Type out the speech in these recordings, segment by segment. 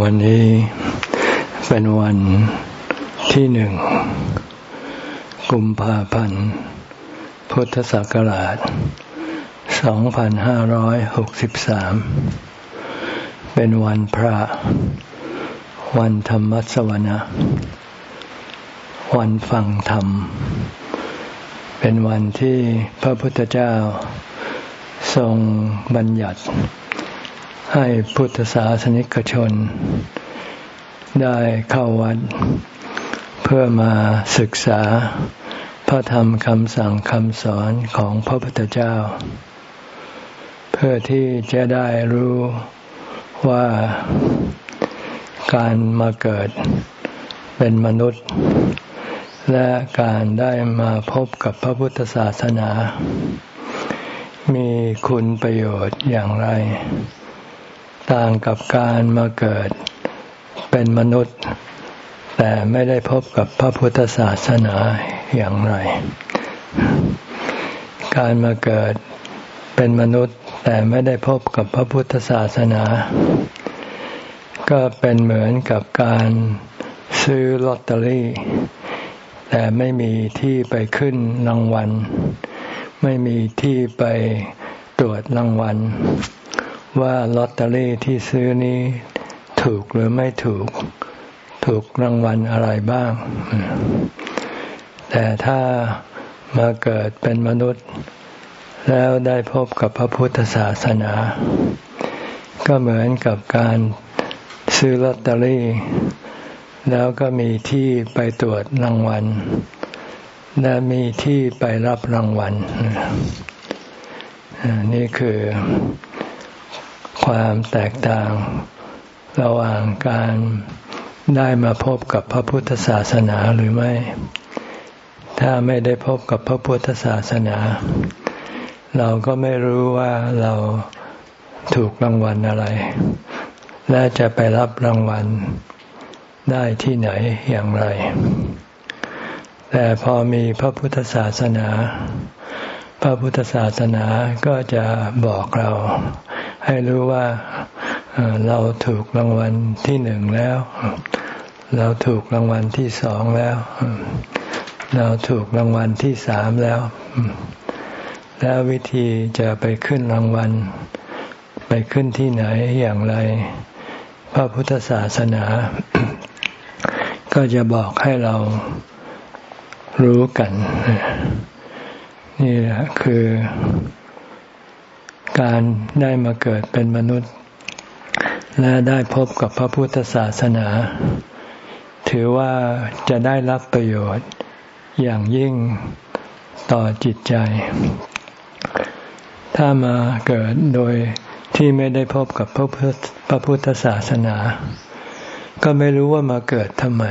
วันนี้เป็นวันที่หนึ่งกุมภาพันธ์ พุทธศักราช 2563 เป็นวันพระ วันธรรมสวนะ วันฟังธรรม เป็นวันที่พระพุทธเจ้าทรงบัญญัติ ให้พุทธศาสนิกชน ได้เข้าวัด เพื่อมาศึกษา พระธรรมคำสั่งคำสอนของพระพุทธเจ้า เพื่อที่จะได้รู้ว่าการมาเกิดเป็นมนุษย์ และการได้มาพบกับพระพุทธศาสนา มีคุณประโยชน์อย่างไร ต่างกับการมาเกิดเป็นมนุษย์ แต่ไม่ได้พบกับพระพุทธศาสนาอย่างไร การมาเกิดเป็นมนุษย์ แต่ไม่ได้พบกับพระพุทธศาสนา ก็เป็นเหมือนกับการซื้อลอตเตอรี่ แต่ไม่มีที่ไปขึ้นรางวัล ไม่มีที่ไปตรวจรางวัล ว่าลอตเตอรี่ที่ซื้อนี้ถูกหรือไม่ถูก ถูกรางวัลอะไรบ้าง แต่ถ้ามาเกิดเป็นมนุษย์ แล้วได้พบกับพระพุทธศาสนา ก็เหมือนกับการซื้อลอตเตอรี่ แล้วก็มีที่ไปตรวจรางวัล และมีที่ไปรับรางวัลนี่คือ ความแตกต่าง ระหว่างการได้มาพบกับพระพุทธศาสนาหรือไม่ ถ้าไม่ได้พบกับพระพุทธศาสนา เราก็ไม่รู้ว่าเราถูกรางวัลอะไร และจะไปรับรางวัลได้ที่ไหนอย่างไร แต่พอมีพระพุทธศาสนา พระพุทธศาสนาก็จะบอกเรา ให้รู้ว่าเราถูกรางวัลที่หนึ่งแล้ว เราถูกรางวัลที่สองแล้ว เราถูกรางวัลที่สามแล้ว แล้ววิธีจะไปขึ้นรางวัล ไปขึ้นที่ไหนอย่างไร พระพุทธศาสนา ก็จะบอกให้เรารู้กัน นี่แหละคือ การได้มาเกิดเป็นมนุษย์ และได้พบกับพระพุทธศาสนา ถือว่าจะได้รับประโยชน์อย่างยิ่งต่อจิตใจ ถ้ามาเกิดโดยที่ไม่ได้พบกับพระพระพุทธศาสนา ก็ไม่รู้ว่ามาเกิดทำไม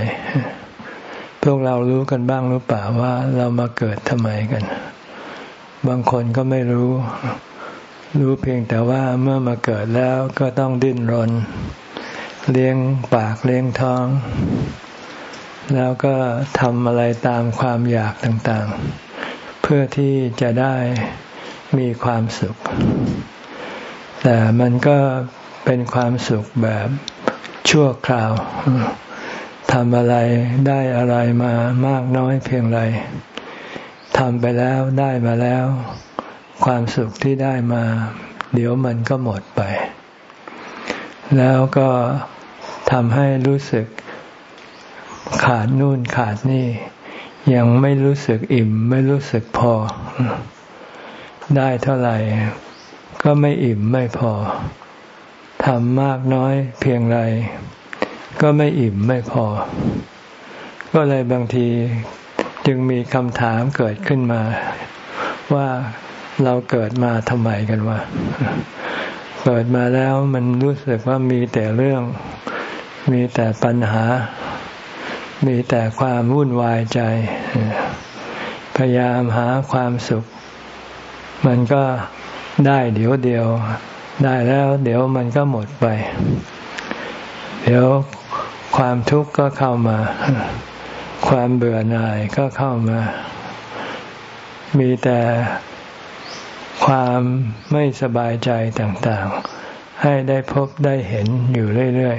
พวกเรารู้กันบ้างหรือเปล่าว่าเรามาเกิดทำไมกัน บางคนก็ไม่รู้ รู้เพียงแต่ว่าเมื่อมาเกิดแล้วก็ต้องดิ้นรน เลี้ยงปากเลี้ยงท้อง แล้วก็ทำอะไรตามความอยากต่างๆ เพื่อที่จะได้มีความสุข แต่มันก็เป็นความสุขแบบชั่วคราวทำอะไรได้อะไรมามากน้อยเพียงไรทำไปแล้วได้มาแล้ว ความสุขที่ได้มา เดี๋ยวมันก็หมดไป แล้วก็ทำให้รู้สึกขาดนู่นขาดนี่ ยังไม่รู้สึกอิ่ม ไม่รู้สึกพอ ได้เท่าไหร่ ก็ไม่อิ่มไม่พอทำมากน้อยเพียงไร ก็ไม่อิ่มไม่พอ ก็เลยบางทีจึงมีคำถามเกิดขึ้นมา ว่า เราเกิดมาทำไมกันวะเกิดมาแล้วมันรู้สึกว่ามีแต่เรื่อง มีแต่ปัญหา มีแต่ความวุ่นวายใจ พยายามหาความสุข มันก็ได้เดี๋ยวเดียว ได้แล้ว เดี๋ยวมันก็หมดไป เดี๋ยวความทุกข์ก็เข้ามา ความเบื่อหน่ายก็เข้ามา มีแต่ ความไม่สบายใจต่างๆ ให้ได้พบได้เห็นอยู่เรื่อย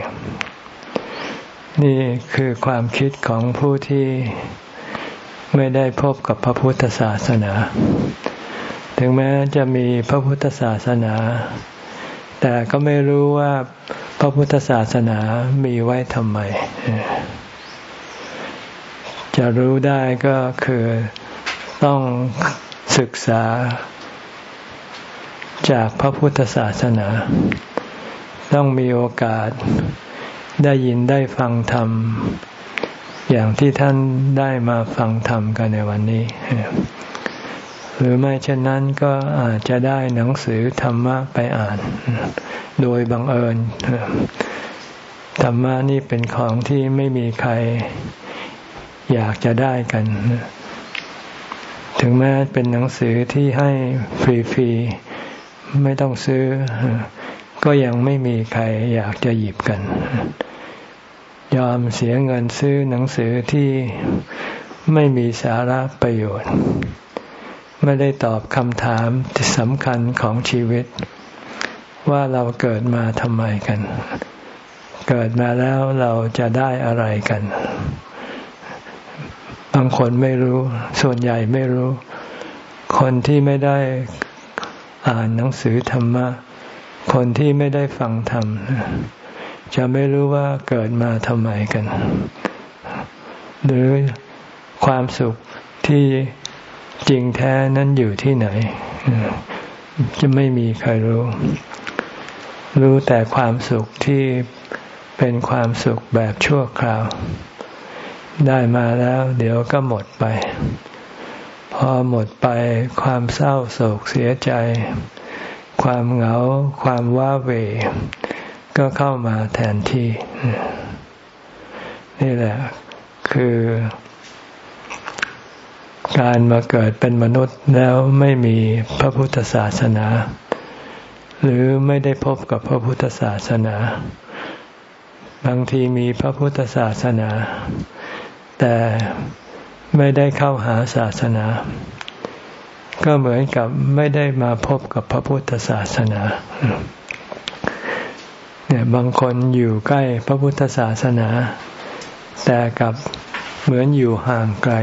ๆ นี่คือความคิดของผู้ที่ไม่ได้พบกับพระพุทธศาสนา ถึงแม้จะมีพระพุทธศาสนา แต่ก็ไม่รู้ว่าพระพุทธศาสนามีไว้ทำไม จะรู้ได้ก็คือต้องศึกษา จากพระพุทธศาสนา ต้องมีโอกาสได้ยินได้ฟังธรรม อย่างที่ท่านได้มาฟังธรรมกันในวันนี้ หรือไม่เช่นนั้นก็อาจจะได้หนังสือธรรมะไปอ่าน โดยบังเอิญธรรมะนี่เป็นของที่ไม่มีใครอยากจะได้กัน ถึงแม้เป็นหนังสือที่ให้ฟรีๆ ไม่ต้องซื้อ ก็ยังไม่มีใครอยากจะหยิบกัน ยอมเสียเงินซื้อหนังสือที่ไม่มีสาระประโยชน์ ไม่ได้ตอบคำถามที่สำคัญของชีวิต ว่าเราเกิดมาทำไมกัน เกิดมาแล้วเราจะได้อะไรกัน บางคนไม่รู้ ส่วนใหญ่ไม่รู้ คนที่ไม่ได้ อ่านหนังสือธรรมะ คนที่ไม่ได้ฟังธรรม จะไม่รู้ว่าเกิดมาทำไมกัน หรือความสุขที่จริงแท้นั้นอยู่ที่ไหน จะไม่มีใครรู้ รู้แต่ความสุขที่เป็นความสุขแบบชั่วคราว ได้มาแล้ว เดี๋ยวก็หมดไป พอหมดไปความเศร้าโศกเสียใจ ความเหงา ความว้าเหวก็เข้ามาแทนที่ นี่แหละ คือ การมาเกิดเป็นมนุษย์แล้วไม่มีพระพุทธศาสนา หรือไม่ได้พบกับพระพุทธศาสนา บางทีมีพระพุทธศาสนา แต่ ไม่ได้เข้าหาศาสนา ก็เหมือนกับไม่ได้มาพบกับพระพุทธศาสนาเนี่ยบางคนอยู่ใกล้พระพุทธศาสนา แต่กับเหมือนอยู่ห่างไกล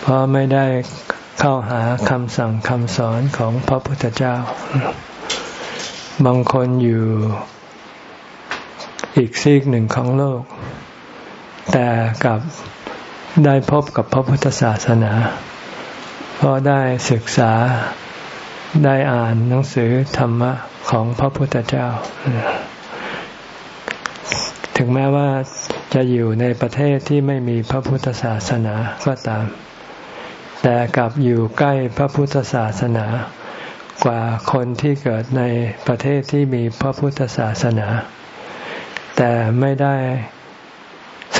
เพราะไม่ได้เข้าหาคำสั่งคำสอนของพระพุทธเจ้า บางคนอยู่อีกซีกหนึ่งของโลก แต่กับ ได้พบกับพระพุทธศาสนา เพราะได้ศึกษาได้อ่านหนังสือธรรมะของพระพุทธเจ้า ถึงแม้ว่าจะอยู่ในประเทศที่ไม่มีพระพุทธศาสนาก็ตาม แต่กลับอยู่ใกล้พระพุทธศาสนากว่าคนที่เกิดในประเทศที่มีพระพุทธศาสนา แต่ไม่ได้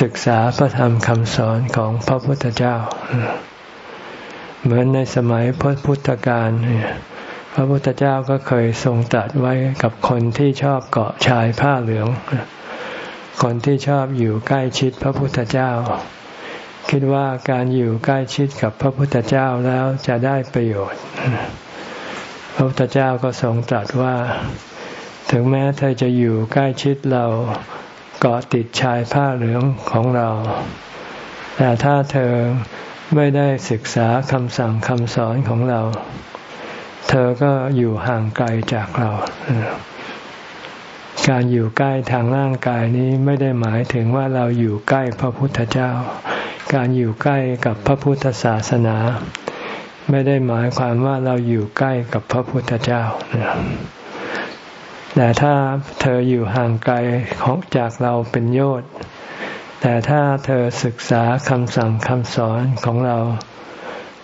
ศึกษาพระธรรมคำสอนของพระพุทธเจ้า เหมือนในสมัยพระพุทธการพระพุทธเจ้าก็เคยทรงตรัสไว้กับคนที่ชอบเกาะชายผ้าเหลือง คนที่ชอบอยู่ใกล้ชิดพระพุทธเจ้า คิดว่าการอยู่ใกล้ชิดกับพระพุทธเจ้าแล้วจะได้ประโยชน์ พระพุทธเจ้าก็ทรงตรัสว่า ถึงแม้เธอจะอยู่ใกล้ชิดเรา เกาะติดชายผ้าเหลืองของเรา แต่ถ้าเธอไม่ได้ศึกษาคำสั่งคำสอนของเรา เธอก็อยู่ห่างไกลจากเรา การอยู่ใกล้ทางร่างกายนี้ไม่ได้หมายถึงว่าเราอยู่ใกล้พระพุทธเจ้า การอยู่ใกล้กับพระพุทธศาสนา ไม่ได้หมายความว่าเราอยู่ใกล้กับพระพุทธเจ้า แต่ถ้าเธออยู่ห่างไกลของจากเราเป็นโยชน์แต่ถ้าเธอศึกษาคำสั่งคำสอนของเรา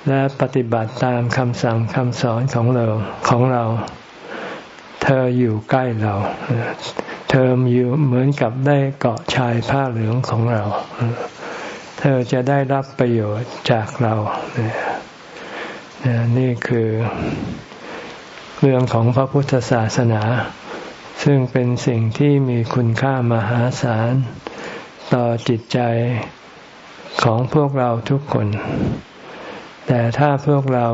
และปฏิบัติตามคำสั่งคำสอนของเราของเรา เธออยู่ใกล้เรา เธออยู่เหมือนกับได้เกาะชายผ้าเหลืองของเรา เธอจะได้รับประโยชน์จากเรานี่คือเรื่องของพระพุทธศาสนา ซึ่งเป็นสิ่งที่มีคุณค่ามหาศาล ต่อจิตใจของพวกเราทุกคน แต่ถ้าพวกเรา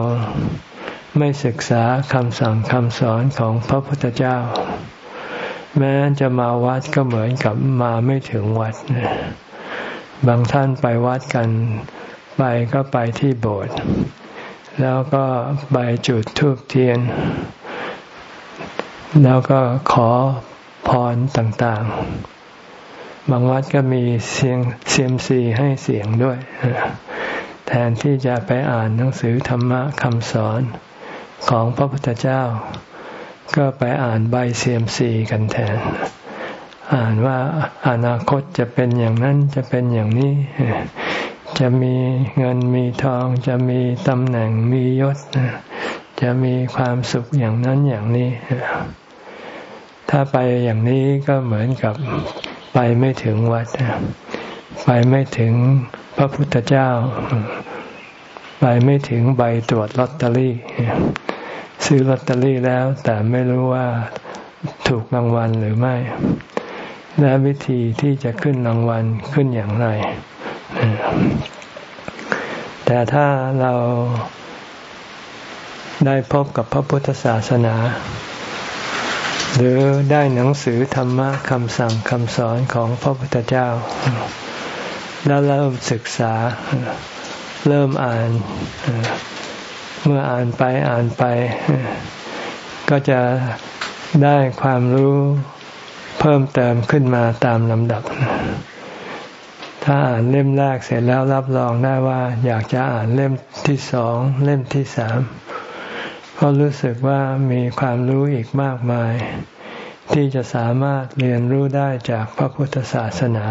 ไม่ศึกษาคำสั่งคำสอนของพระพุทธเจ้า แม้จะมาวัดก็เหมือนกับมาไม่ถึงวัด บางท่านไปวัดกันไปก็ไปที่โบสถ์แล้วก็ไปจุดธูปเทียน แล้วก็ขอพรต่างๆ บางวัดก็มีเสียงเซียมซีให้เสียงด้วย แทนที่จะไปอ่านหนังสือธรรมะคำสอนของพระพุทธเจ้า ก็ไปอ่านใบเซียมซีกันแทน อ่านว่าอนาคตจะเป็นอย่างนั้นจะเป็นอย่างนี้ จะมีเงินมีทอง จะมีตำแหน่งมียศ จะมีความสุขอย่างนั้นอย่างนี้ ถ้าไปอย่างนี้ก็เหมือนกับไปไม่ถึงวัด ไปไม่ถึงพระพุทธเจ้า ไปไม่ถึงใบตรวจลอตเตอรี่ ซื้อลอตเตอรี่แล้ว แต่ไม่รู้ว่าถูกรางวัลหรือไม่ และวิธีที่จะขึ้นรางวัลขึ้นอย่างไร แต่ถ้าเราได้พบกับพระพุทธศาสนา หรือได้หนังสือธรรมะคำสั่งคำสอนของพระพุทธเจ้า แล้วเริ่มศึกษา เริ่มอ่าน เมื่ออ่านไปอ่านไป ก็จะได้ความรู้เพิ่มเติมขึ้นมาตามลำดับ ถ้าอ่านเล่มแรกเสร็จแล้วรับรองได้ว่า อยากจะอ่านเล่มที่สอง เล่มที่สาม เพราะรู้สึกว่ามีความรู้อีกมากมาย ที่จะสามารถเรียนรู้ได้จากพระพุทธศาสนา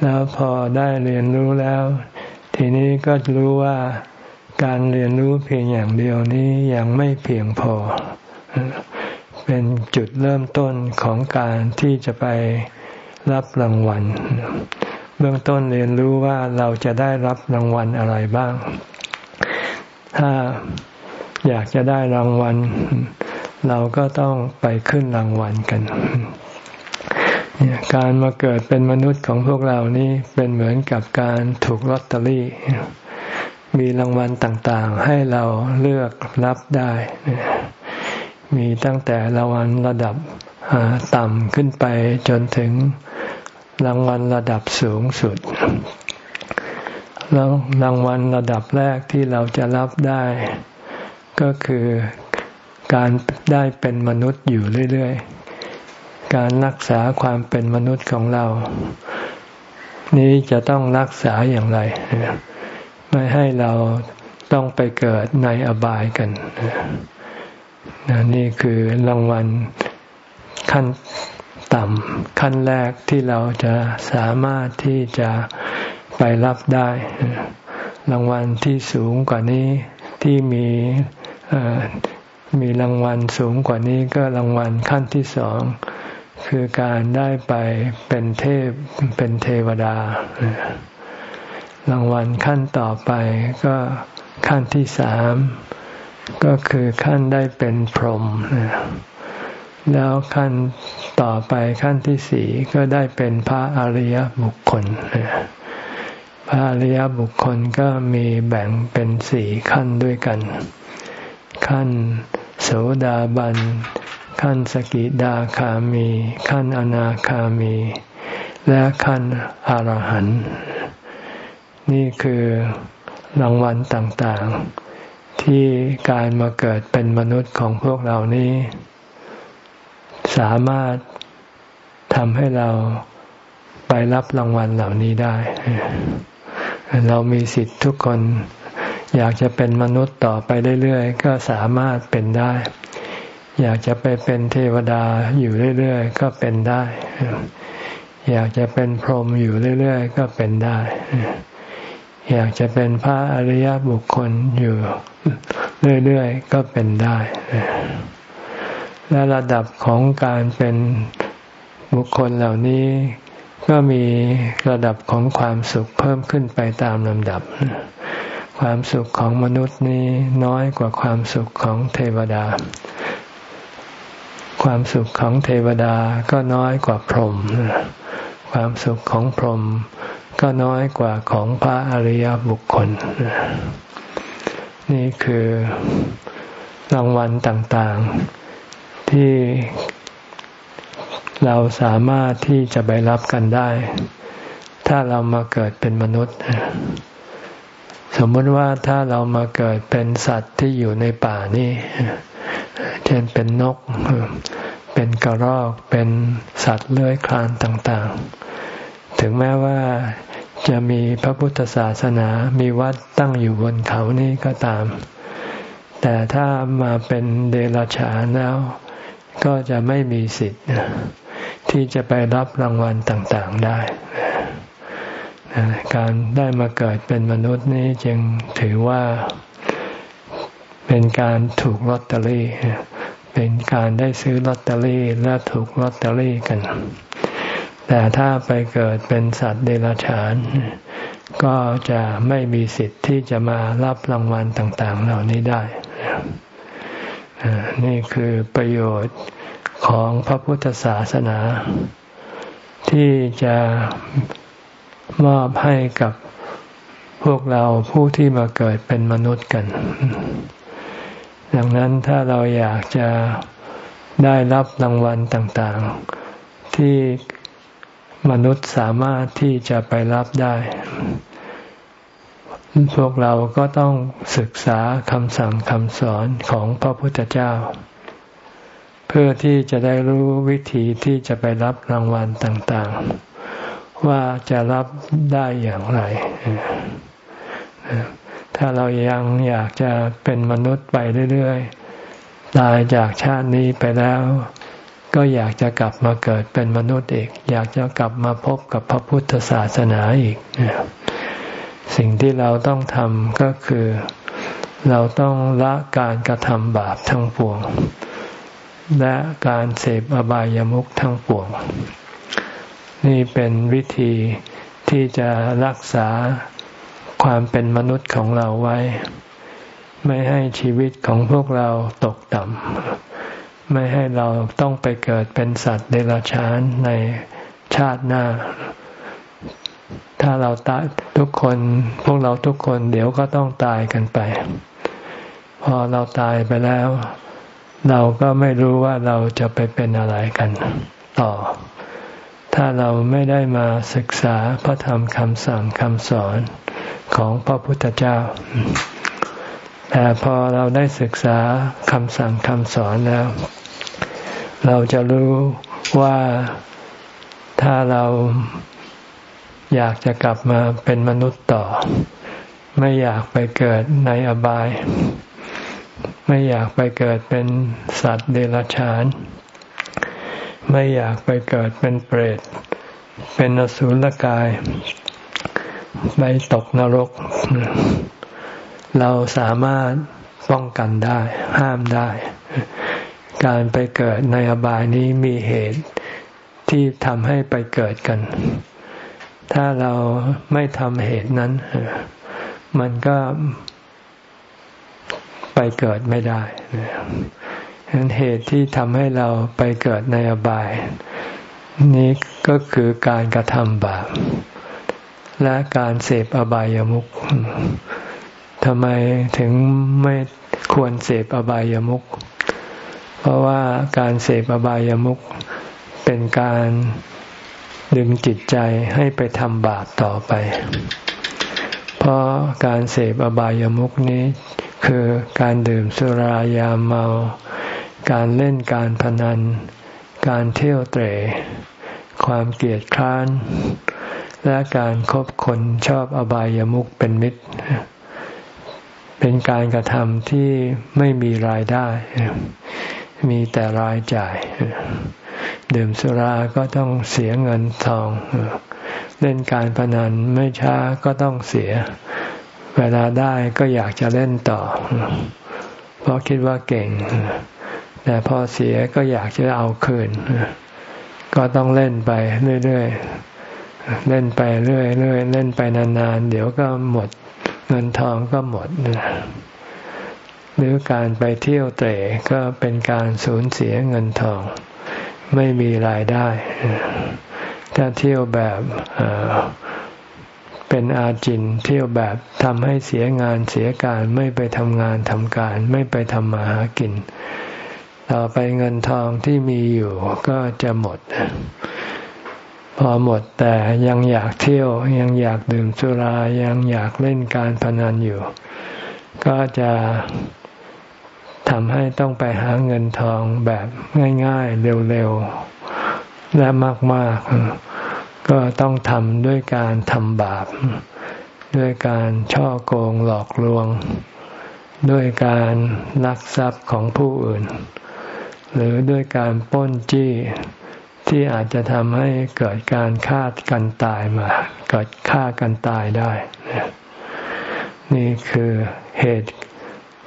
แล้วพอได้เรียนรู้แล้ว ทีนี้ก็รู้ว่าการเรียนรู้เพียงอย่างเดียวนี้ยังไม่เพียงพอ เป็นจุดเริ่มต้นของการที่จะไปรับรางวัล เบื้องต้นเรียนรู้ว่าเราจะได้รับรางวัลอะไรบ้าง ถ้าอยากจะได้รางวัล เราก็ต้องไปขึ้นรางวัลกันการมาเกิดเป็นมนุษย์ของพวกเรานี่เป็นเหมือนกับการถูกลอตเตอรี่ มีรางวัลต่างๆ ให้เราเลือกรับได้ มีตั้งแต่รางวัลระดับต่ำขึ้นไปจนถึงรางวัลระดับสูงสุด แล้วรางวัลระดับแรกที่เราจะรับได้ ก็คือการได้เป็นมนุษย์อยู่เรื่อยๆ การรักษาความเป็นมนุษย์ของเรา นี้จะต้องรักษาอย่างไร ไม่ให้เราต้องไปเกิดในอบายกัน นี่คือรางวัลขั้นต่ำขั้นแรกที่เราจะสามารถที่จะ ไปรับได้ รางวัลที่สูงกว่านี้ที่มีมีรางวัลสูงกว่านี้ก็รางวัลขั้นที่สองคือการได้ไปเป็นเทพเป็นเทวดา รางวัลขั้นต่อไปก็ขั้นที่สามก็คือขั้นได้เป็นพรหมแล้วขั้นต่อไปขั้นที่สี่ก็ได้เป็นพระอริยบุคคล พระอริยบุคคลก็มีแบ่งเป็นสี่ขั้นด้วยกัน ขั้นโสดาบัน ขั้นสกิดาคามี ขั้นอนาคามี และขั้นอรหันต์นี่คือรางวัลต่างๆ ที่การมาเกิดเป็นมนุษย์ของพวกเรานี้ สามารถทำให้เราไปรับรางวัลเหล่านี้ได้ เรามีสิทธิ์ทุกคน อยากจะเป็นมนุษย์ต่อไปเรื่อยๆ ก็สามารถเป็นได้ อยากจะไปเป็นเทวดาอยู่เรื่อยๆ ก็เป็นได้ อยากจะเป็นพรหมอยู่เรื่อยๆ ก็เป็นได้ อยากจะเป็นพระอริยบุคคลอยู่เรื่อยๆ ก็เป็นได้และระดับของการเป็นบุคคลเหล่านี้ ก็มีระดับของความสุขเพิ่มขึ้นไปตามลำดับ ความสุขของมนุษย์นี้น้อยกว่าความสุขของเทวดา ความสุขของเทวดาก็น้อยกว่าพรหมความสุขของพรหมก็น้อยกว่าของพระอริยบุคคล นี่คือรางวัลต่างๆที่ เราสามารถที่จะไปรับกันได้ ถ้าเรามาเกิดเป็นมนุษย์ สมมติว่าถ้าเรามาเกิดเป็นสัตว์ที่อยู่ในป่านี่เช่นเป็นนก เป็นกระรอก เป็นสัตว์เลื้อยคลานต่างๆ ถึงแม้ว่าจะมีพระพุทธศาสนา มีวัดตั้งอยู่บนเขานี่ก็ตาม แต่ถ้ามาเป็นเดรัจฉานแล้ว ก็จะไม่มีสิทธิ์ ที่จะไปรับรางวัลต่างๆได้ การได้มาเกิดเป็นมนุษย์นี้จึงถือว่าเป็นการถูกลอตเตอรี่ เป็นการได้ซื้อลอตเตอรี่และถูกลอตเตอรี่กัน แต่ถ้าไปเกิดเป็นสัตว์เดรัจฉาน ก็จะไม่มีสิทธิ์ที่จะมารับรางวัลต่างๆ เหล่านี้ได้ นี่คือประโยชน์ ของพระพุทธศาสนา ที่จะมอบให้กับพวกเราผู้ที่มาเกิดเป็นมนุษย์กัน ดังนั้นถ้าเราอยากจะได้รับรางวัลต่างๆ ที่มนุษย์สามารถที่จะไปรับได้ พวกเราก็ต้องศึกษาคำสั่งคำสอนของพระพุทธเจ้า พื่อที่จะได้รู้วิธีที่จะไปรับรางวัลต่างๆ ว่าจะรับได้อย่างไร ถ้าเรายังอยากจะเป็นมนุษย์ไปเรื่อยๆ ตายจากชาตินี้ไปแล้ว ก็อยากจะกลับมาเกิดเป็นมนุษย์อีก อยากจะกลับมาพบกับพระพุทธศาสนาอีก สิ่งที่เราต้องทำก็คือ เราต้องละการกระทำบาปทั้งปวง และการเสพอบายามุขทั้งปวง นี่เป็นวิธีที่จะรักษาความเป็นมนุษย์ของเราไว้ ไม่ให้ชีวิตของพวกเราตกต่ำไม่ให้เราต้องไปเกิดเป็นสัตว์เดรัจฉานในชาติหน้า ถ้าเราตายทุกคน พวกเราทุกคนเดี๋ยวก็ต้องตายกันไป พอเราตายไปแล้ว เราก็ไม่รู้ว่าเราจะไปเป็นอะไรกัน ต่อ ถ้าเราไม่ได้มาศึกษาพระธรรมคำสั่งคำสอนของพระพุทธเจ้า แต่พอเราได้ศึกษาคำสั่งคำสอนแล้ว เราจะรู้ว่าถ้าเราอยากจะกลับมาเป็นมนุษย์ต่อ ไม่อยากไปเกิดในอบาย ไม่อยากไปเกิดเป็นสัตว์เดรัจฉาน ไม่อยากไปเกิดเป็นเปรต เป็นอสุรกาย ไปตกนรก เราสามารถป้องกันได้ ห้ามได้ การไปเกิดในอบายนี้มีเหตุที่ทำให้ไปเกิดกัน ถ้าเราไม่ทำเหตุนั้น มันก็ ไปเกิดไม่ได้ฉะนั้นเหตุที่ทำให้เราไปเกิดในอบาย นี้ก็คือการกระทำบาปและการเสพอบายามุขทำไมถึงไม่ควรเสพอบายามุขเพราะว่าการเสพอบายามุขเป็นการดึงจิตใจให้ไปทำบาปต่อไป เพราะการเสพอบายามุขนี้ คือการดื่มสุรายาเมา การเล่นการพนัน การเที่ยวเตะความเกลียดคร้าน และการครบคนชอบอบายามุขเป็นมิตร เป็นการกระทำที่ไม่มีรายได้ มีแต่รายจ่าย ดื่มสุราก็ต้องเสียเงินทอง เล่นการพนันไม่ช้าก็ต้องเสีย เวลาได้ก็อยากจะเล่นต่อ เพราะคิดว่าเก่ง แต่พอเสียก็อยากจะเอาคืน ก็ต้องเล่นไปเรื่อยๆ เล่นไปเรื่อยเรื่อยเล่นไปนานๆ เดี๋ยวก็หมดเงินทองก็หมด หรือการไปเที่ยวเตะก็เป็นการสูญเสียเงินทอง ไม่มีรายได้ ถ้าเที่ยวแบบ เป็นอาจินเที่ยวแบบทำให้เสียงานเสียการไม่ไปทำงานทำการไม่ไปทำมาหากิน ต่อไปเงินทองที่มีอยู่ก็จะหมด พอหมดแต่ยังอยากเที่ยวยังอยากดื่มสุรายังอยากเล่นการพนันอยู่ ก็จะทำให้ต้องไปหาเงินทองแบบง่าย ๆ เร็ว ๆ และมาก ๆ ก็ต้องทำด้วยการทำบาป ด้วยการช่อโกงหลอกลวง ด้วยการลักทรัพย์ของผู้อื่น หรือด้วยการป้นจี้ที่อาจจะทำให้เกิดการฆ่ากันตายมา เกิดฆ่ากันตายได้ นี่คือเหตุ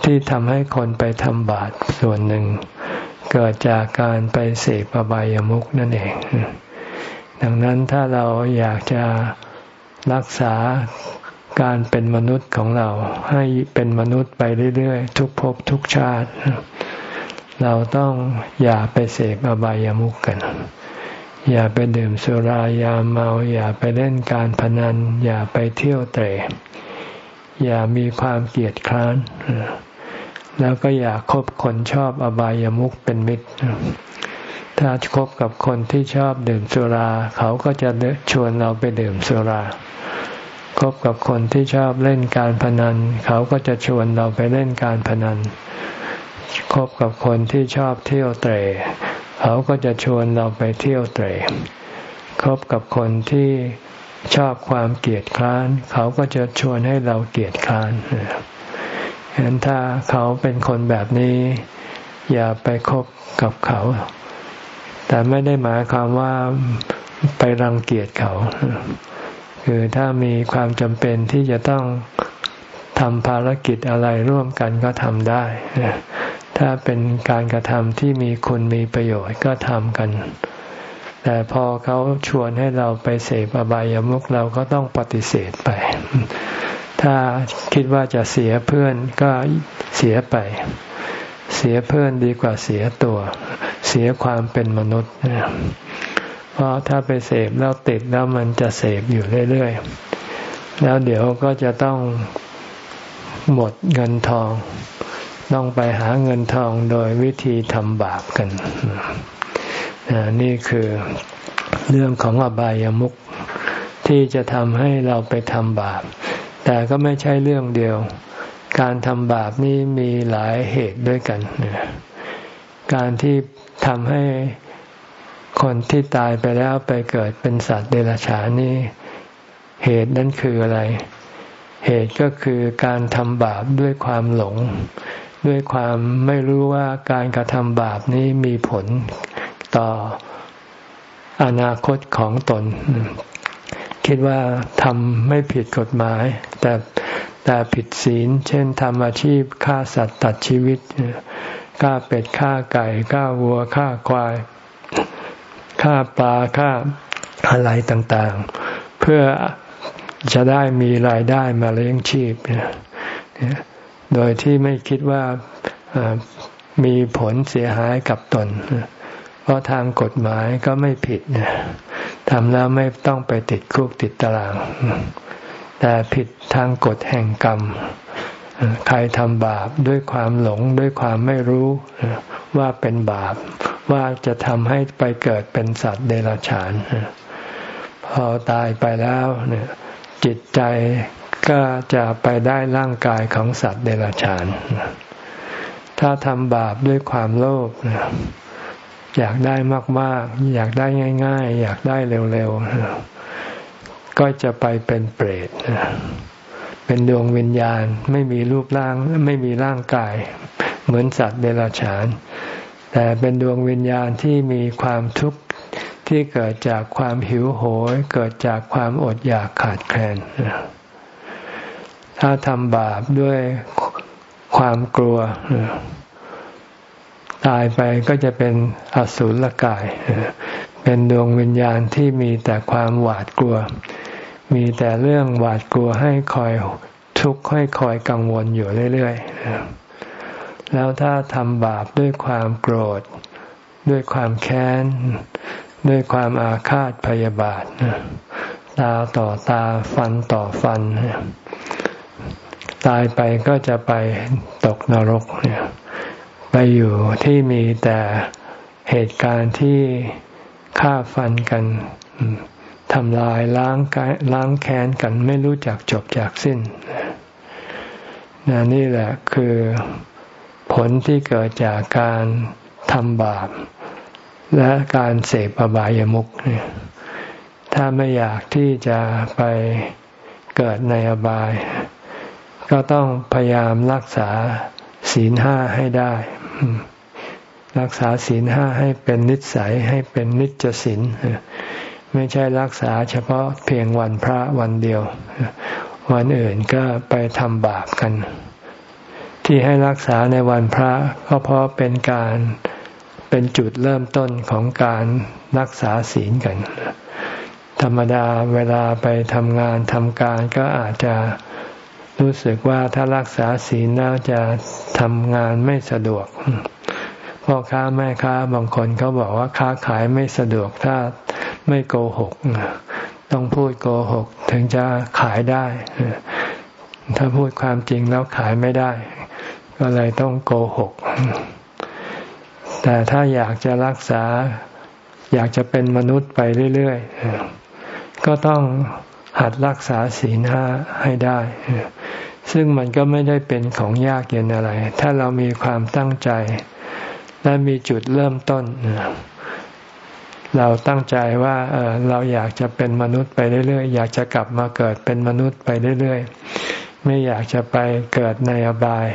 ที่ทำให้คนไปทำบาปส่วนหนึ่ง เกิดจากการไปเสพอบายามุขนั่นเอง ดังนั้นถ้าเราอยากจะรักษาการเป็นมนุษย์ของเราให้เป็นมนุษย์ไปเรื่อยๆ ทุกภพทุกชาติ เราต้องอย่าไปเสพอบายามุขกัน อย่าไปดื่มสุรายาเมา อย่าไปเล่นการพนัน อย่าไปเที่ยวเตะอย่ามีความเกลียดคร้าน แล้วก็อย่าคบคนชอบอบายามุขเป็นมิตร ถ้าคบกับคนที่ชอบดื่มสุรา เขาก็จะชวนเราไปดื่มสุราคบกับคนที่ชอบเล่นการพนัน เขาก็จะชวนเราไปเล่นการพนันคบกับคนที่ชอบเที่ยวเตะเขาก็จะชวนเราไปเที่ยวเตะคบกับคนที่ชอบความเกลียดคร้าน เขาก็จะชวนให้เราเกลียดคร้านฉะนั้นถ้าเขาเป็นคนแบบนี้ อย่าไปคบกับเขา แต่ไม่ได้หมายความว่าไปรังเกียจเขา คือถ้ามีความจำเป็นที่จะต้องทำภารกิจอะไรร่วมกันก็ทำได้ ถ้าเป็นการกระทำที่มีคุณมีประโยชน์ก็ทำกัน แต่พอเขาชวนให้เราไปเสพอบายามุขเราก็ต้องปฏิเสธไป ถ้าคิดว่าจะเสียเพื่อนก็เสียไป เสียเพื่อนดีกว่าเสียตัว สียความเป็นมนุษย์เพราะถ้าไปเสพแล้วติดแล้วมันจะเสพอยู่เรื่อยๆ แล้วเดี๋ยวก็จะต้องหมดเงินทอง ต้องไปหาเงินทองโดยวิธีทำบาปกันนี่คือเรื่องของอบายามุขที่จะทำให้เราไปทำบาป แต่ก็ไม่ใช่เรื่องเดียว การทำบาปนี้มีหลายเหตุด้วยกัน การที่ ทำให้คนที่ตายไปแล้วไปเกิดเป็นสัตว์เดรัจฉานนี่เหตุนั้นคืออะไร เหตุก็คือการทำบาปด้วยความหลง ด้วยความไม่รู้ว่าการกระทำบาปนี้มีผลต่ออนาคตของตน คิดว่าทำไม่ผิดกฎหมาย แต่แต่ผิดศีล เช่นทำอาชีพฆ่าสัตว์ตัดชีวิต ฆ่าเป็ดฆ่าไก่ฆ่าวัวฆ่าควายฆ่าปลาฆ่าอะไรต่างๆ เพื่อจะได้มีรายได้มาเลี้ยงชีพ โดยที่ไม่คิดว่ามีผลเสียหายกับตน เพราะทางกฎหมายก็ไม่ผิดทำแล้วไม่ต้องไปติดคุกติดตาราง แต่ผิดทางกฎแห่งกรรม ใครทำบาปด้วยความหลงด้วยความไม่รู้ว่าเป็นบาปว่าจะทำให้ไปเกิดเป็นสัตว์เดรัจฉานพอตายไปแล้วเนี่ยจิตใจก็จะไปได้ร่างกายของสัตว์เดรัจฉาน ถ้าทำบาปด้วยความโลภอยากได้มาก ๆ อยากได้ง่าย ๆ อยากได้เร็ว ๆ ก็จะไปเป็นเปรต เป็นดวงวิญญาณ ไม่มีรูปร่างไม่มีร่างกาย เหมือนสัตว์เดรัจฉาน แต่เป็นดวงวิญญาณที่มีความทุกข์ที่เกิดจากความหิวโหย เกิดจากความอดอยากขาดแคลน ถ้าทำบาปด้วยความกลัว ตายไปก็จะเป็นอสุรกาย เป็นดวงวิญญาณที่มีแต่ความหวาดกลัว มีแต่เรื่องหวาดกลัวให้คอยทุกข์ให้คอยกังวลอยู่เรื่อยๆ แล้วถ้าทำบาปด้วยความโกรธ ด้วยความแค้น ด้วยความอาฆาตพยาบาทตาต่อตาฟันต่อฟัน ตายไปก็จะไปตกนรกเนี่ยไปไปอยู่ที่มีแต่เหตุการณ์ที่ฆ่าฟันกัน ทำลายล้างล้างแค้นกันไม่รู้จักจบจากสิ้นนนี่แหละคือผลที่เกิดจากการทำบาป และการเสพอบายามุขถ้าไม่อยากที่จะไปเกิดในอบาย ก็ต้องพยายามรักษาศีลห้าให้ได้ รักษาศีลห้าให้เป็นนิสัยให้เป็นนิจศีล ไม่ใช่รักษาเฉพาะเพียงวันพระวันเดียว วันอื่นก็ไปทำบาปกัน ที่ให้รักษาในวันพระก็เพราะเป็นการเป็นจุดเริ่มต้นของการรักษาศีลกัน ธรรมดาเวลาไปทำงานทำการก็อาจจะรู้สึกว่าถ้ารักษาศีลแล้วจะทำงานไม่สะดวกพ่อค้าแม่ค้าบางคนเขาบอกว่าค้าขายไม่สะดวกถ้า ไม่โกหก ต้องพูดโกหกถึงจะขายได้ ถ้าพูดความจริงแล้วขายไม่ได้ ก็เลยต้องโกหก แต่ถ้าอยากจะรักษา อยากจะเป็นมนุษย์ไปเรื่อยๆ ก็ต้องหัดรักษาศีลห้าให้ได้ ซึ่งมันก็ไม่ได้เป็นของยากเย็นอะไร ถ้าเรามีความตั้งใจ และมีจุดเริ่มต้น เราตั้งใจว่าเเราอยากจะเป็นมนุษย์ไปเรื่อยๆ อยากจะกลับมาเกิดเป็นมนุษย์ไปเรื่อยๆ ไม่อยากจะไปเกิดในอบาย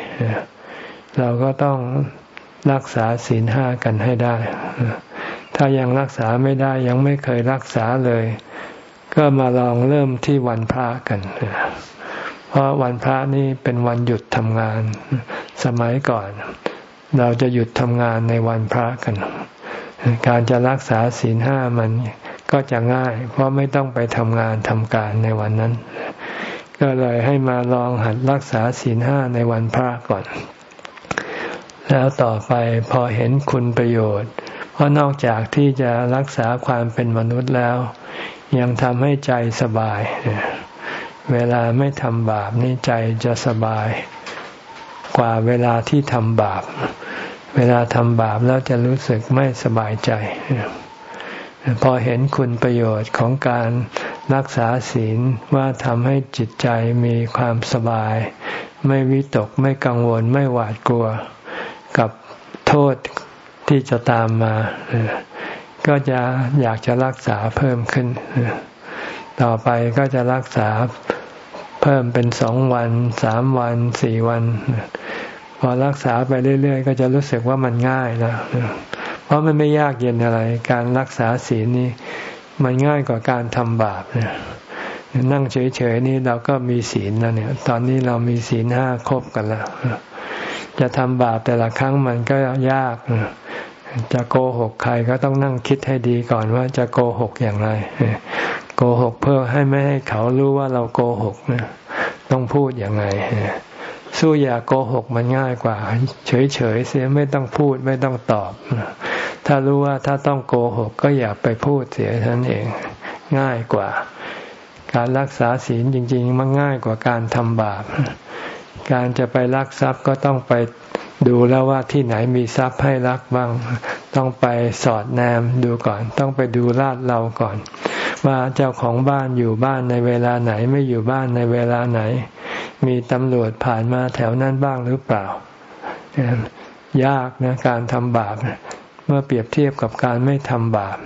เราก็ต้องรักษาศีลห้ากันให้ได้ ถ้ายังรักษาไม่ได้ยังไม่เคยรักษาเลย ก็มาลองเริ่มที่วันพระกัน เพราะวันพระนี่เป็นวันหยุดทำงาน สมัยก่อน เราจะหยุดทำงานในวันพระกัน การจะรักษาศีลห้ามันก็จะง่าย เพราะไม่ต้องไปทำงานทำการในวันนั้น ก็เลยให้มาลองหัดรักษาศีลห้าในวันพระก่อน แล้วต่อไปพอเห็นคุณประโยชน์ เพราะนอกจากที่จะรักษาความเป็นมนุษย์แล้ว ยังทำให้ใจสบาย เวลาไม่ทำบาปนี่ใจจะสบาย กว่าเวลาที่ทำบาป เวลาทำบาปแล้วจะรู้สึกไม่สบายใจ พอเห็นคุณประโยชน์ของการรักษาศีลว่าทำให้จิตใจมีความสบาย ไม่วิตกไม่กังวลไม่หวาดกลัว กับโทษที่จะตามมา ก็จะอยากจะรักษาเพิ่มขึ้น ต่อไปก็จะรักษาเพิ่มเป็นสองวัน สามวัน สี่วัน พอรักษาไปเรื่อย ๆ ก็จะรู้สึกว่ามันง่ายนะเพราะมันไม่ยากเย็นอะไร การรักษาศีลนี่มันง่ายกว่าการทำบาปเนี่ยนั่งเฉยๆนี่เราก็มีศีลแล้วเนี่ย ตอนนี้เรามีศีลห้าครบกันแล้วจะทำบาปแต่ละครั้งมันก็ยาก จะโกหกใครก็ต้องนั่งคิดให้ดีก่อนว่าจะโกหกอย่างไรโกหกเพื่อให้ไม่ให้เขารู้ว่าเราโกหกนะต้องพูดอย่างไร สู้อย่าโกหกมันง่ายกว่า เฉยๆเสียไม่ต้องพูดไม่ต้องตอบ ถ้ารู้ว่าถ้าต้องโกหกก็อย่าไปพูดเสียท่านเองง่ายกว่า การรักษาศีลจริง ๆ มันง่ายกว่าการทำบาป การจะไปรักทรัพย์ก็ต้องไปดูแล้วว่าที่ไหนมีทรัพย์ให้รักบ้าง ต้องไปสอดแนมดูก่อน ต้องไปดูลาดเราก่อน ว่าเจ้าของบ้านอยู่บ้านในเวลาไหนไม่อยู่บ้านในเวลาไหน มีตำรวจผ่านมาแถวนั้นบ้างหรือเปล่า ยากนะการทำบาปเมื่อเปรียบเทียบกับการไม่ทำบาป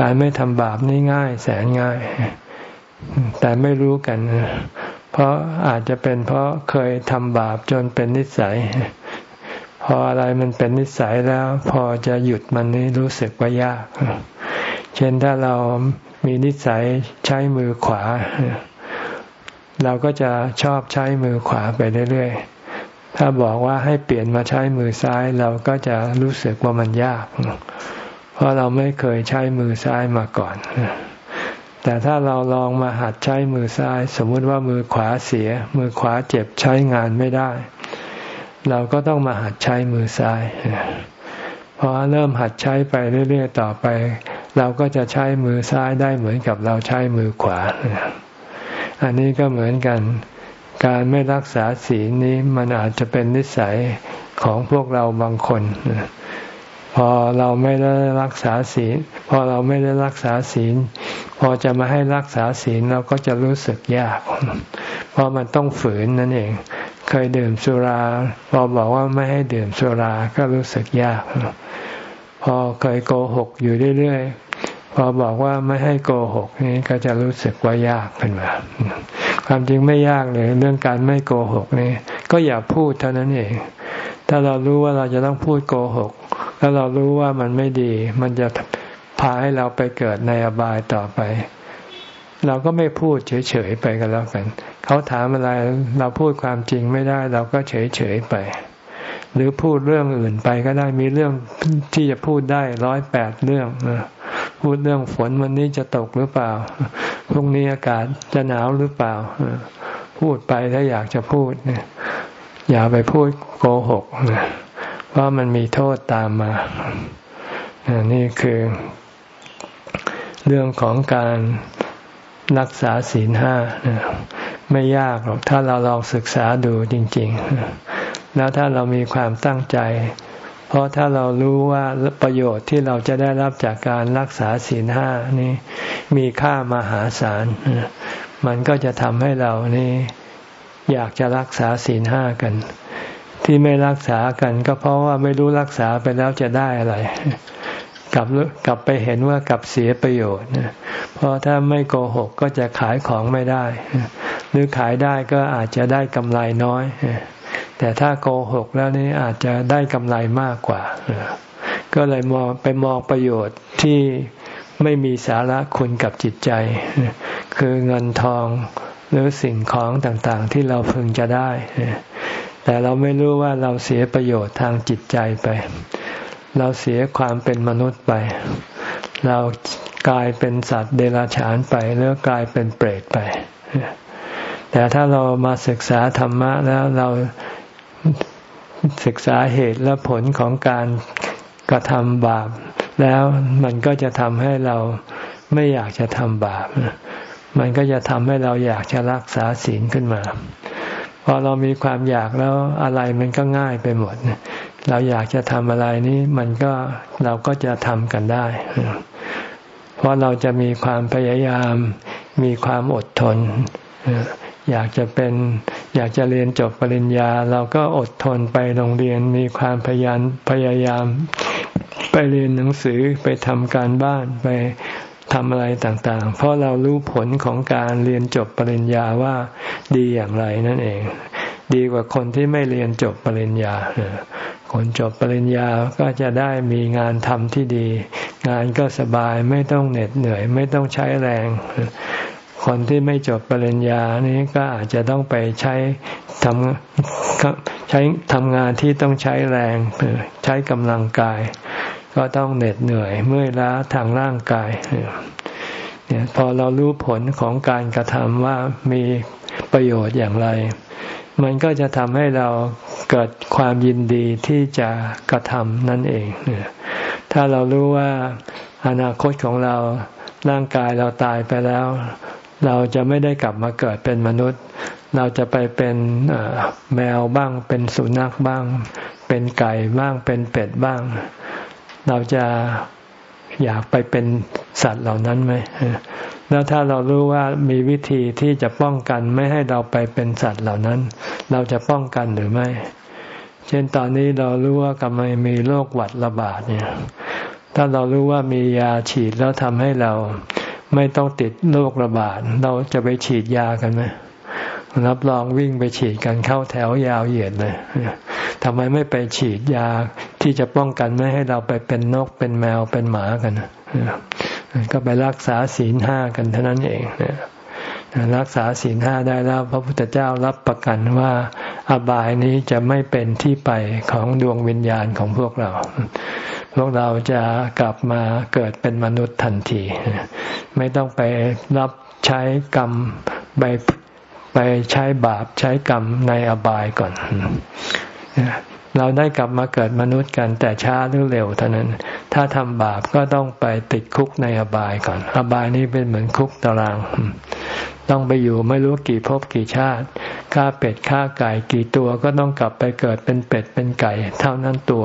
การไม่ทำบาปนี่ง่ายแสนง่าย แต่ไม่รู้กัน เพราะอาจจะเป็นเพราะเคยทำบาปจนเป็นนิสัย พออะไรมันเป็นนิสัยแล้ว พอจะหยุดมันนี่รู้สึกว่ายาก เช่นถ้าเรามีนิสัยใช้มือขวา เราก็จะชอบใช้มือขวาไปเรื่อยๆ ถ้าบอกว่าให้เปลี่ยนมาใช้มือซ้ายเราก็จะรู้สึกว่ามันยาก เพราะเราไม่เคยใช้มือซ้ายมาก่อน แต่ถ้าเราลองมาหัดใช้มือซ้าย สมมติว่ามือขวาเสีย มือขวาเจ็บใช้งานไม่ได้ เราก็ต้องมาหัดใช้มือซ้ายพอเริ่มหัดใช้ไปเรื่อยๆต่อไป เราก็จะใช้มือซ้ายได้เหมือนกับเราใช้มือขวา อันนี้ก็เหมือนกัน การไม่รักษาศีลนี้มันอาจจะเป็นนิสัยของพวกเราบางคน พอเราไม่ได้รักษาศีล พอเราไม่ได้รักษาศีล พอจะมาให้รักษาศีลเราก็จะรู้สึกยาก เพราะมันต้องฝืนนั่นเอง เคยดื่มสุรา พอบอกว่าไม่ให้ดื่มสุราก็รู้สึกยาก พอเคยโกหกอยู่เรื่อย พอบอกว่าไม่ให้โกหกนี่ก็จะรู้สึกว่ายากขึ้นมา ความจริงไม่ยากเลย เรื่องการไม่โกหกนี่ก็อย่าพูดเท่านั้นเอง ถ้าเรารู้ว่าเราจะต้องพูดโกหก แล้วเรารู้ว่ามันไม่ดี มันจะพาให้เราไปเกิดในอบายต่อไป เราก็ไม่พูดเฉยๆไปกันแล้วกัน เขาถามอะไรเราพูดความจริงไม่ได้ เราก็เฉยๆไปหรือพูดเรื่องอื่นไปก็ได้มีเรื่องที่จะพูดได้ร้อยแปดเรื่อง พูดเรื่องฝนวันนี้จะตกหรือเปล่า พรุ่งนี้อากาศจะหนาวหรือเปล่า พูดไปถ้าอยากจะพูดอย่าไปพูดโกหกเพราะมันมีโทษตามมา นี่คือ เรื่องของการรักษาศีลห้าไม่ยากหรอกถ้าเราลองศึกษาดูจริง ๆ แล้วถ้าเรามีความตั้งใจ เพราะถ้าเรารู้ว่าประโยชน์ที่เราจะได้รับจากการรักษาศีลห้านี้มีค่ามหาศาล มันก็จะทำให้เรานี่อยากจะรักษาศีลห้ากัน ที่ไม่รักษากันก็เพราะว่าไม่รู้รักษาไปแล้วจะได้อะไรกลับกลับไปเห็นว่ากลับเสียประโยชน์เพราะถ้าไม่โกหกก็จะขายของไม่ได้ หรือขายได้ก็อาจจะได้กำไรน้อย แต่ถ้าโกหกแล้วนี่อาจจะได้กำไรมากกว่า ก็เลยมองไปมองประโยชน์ที่ไม่มีสาระคุณกับจิตใจ คือเงินทองหรือสิ่งของต่างๆ ที่เราพึงจะได้ แต่เราไม่รู้ว่าเราเสียประโยชน์ทางจิตใจไป เราเสียความเป็นมนุษย์ไป เรากลายเป็นสัตว์เดรัจฉานไปหรือกลายเป็นเปรตไป แต่ถ้าเรามาศึกษาธรรมะแล้วเรา ศึกษาเหตุและผลของการกระทำบาป แล้วมันก็จะทำให้เราไม่อยากจะทำบาป มันก็จะทำให้เราอยากจะรักษาศีลขึ้นมา พอเรามีความอยากแล้วอะไรมันก็ง่ายไปหมด เราอยากจะทำอะไรนี้มันก็เราก็จะทำกันได้ เพราะเราจะมีความพยายาม มีความอดทน อยากจะเป็น อยากจะเรียนจบปริญญา เราก็อดทนไปโรงเรียนมีความพยายามพยายาม ไปเรียนหนังสือไปทำการบ้านไปทำอะไรต่างๆ เพราะเรารู้ผลของการเรียนจบปริญญาว่าดีอย่างไรนั่นเอง ดีกว่าคนที่ไม่เรียนจบปริญญาคนจบปริญญาก็จะได้มีงานทำที่ดี งานก็สบายไม่ต้องเหน็ดเหนื่อย ไม่ต้องใช้แรง คนที่ไม่จบปริญญานี้ก็อาจจะต้องไปใช้ทำใช้ทำงานที่ต้องใช้แรงใช้กำลังกาย ก็ต้องเหน็ดเหนื่อยเมื่อยล้าทางร่างกายเนี่ยพอเรารู้ผลของการกระทำว่ามีประโยชน์อย่างไร มันก็จะทำให้เราเกิดความยินดีที่จะกระทำนั่นเอง ถ้าเรารู้ว่าอนาคตของเราร่างกายเราตายไปแล้ว เราจะไม่ได้กลับมาเกิดเป็นมนุษย์ เราจะไปเป็นแมวบ้าง เป็นสุนัขบ้าง เป็นไก่บ้าง เป็นเป็ดบ้าง เราจะอยากไปเป็นสัตว์เหล่านั้นไหม แล้วถ้าเรารู้ว่ามีวิธีที่จะป้องกันไม่ให้เราไปเป็นสัตว์เหล่านั้น เราจะป้องกันหรือไม่ เช่นตอนนี้เรารู้ว่ากำลังมีโรคหวัดระบาดเนี่ย ถ้าเรารู้ว่ามียาฉีดแล้วทำให้เรา ไม่ต้องติดโรคระบาด เราจะไปฉีดยากันไหมรับรองวิ่งไปฉีดกันเข้าแถวยาวเหยียดเลยทำไมไม่ไปฉีดยาที่จะป้องกันไม่ให้เราไปเป็นนกเป็นแมวเป็นหมากันก็ไปรักษาศีลห้ากันเท่านั้นเองรักษาศีลห้าได้แล้วพระพุทธเจ้ารับประกันว่าอบายนี้จะไม่เป็นที่ไปของดวงวิญญาณของพวกเรา พวกเราจะกลับมาเกิดเป็นมนุษย์ทันที ไม่ต้องไปรับใช้กรรมไปไปใช้บาปใช้กรรมในอบายก่อน เราได้กลับมาเกิดมนุษย์กันแต่ช้าหรือเร็วเท่านั้น ถ้าทำบาปก็ต้องไปติดคุกในอบายก่อน อบายนี้เป็นเหมือนคุกตาราง ต้องไปอยู่ไม่รู้กี่ภพกี่ชาติฆ่าเป็ดฆ่าไก่กี่ตัวก็ต้องกลับไปเกิดเป็นเป็ดเป็นไก่ เท่านั้นตัว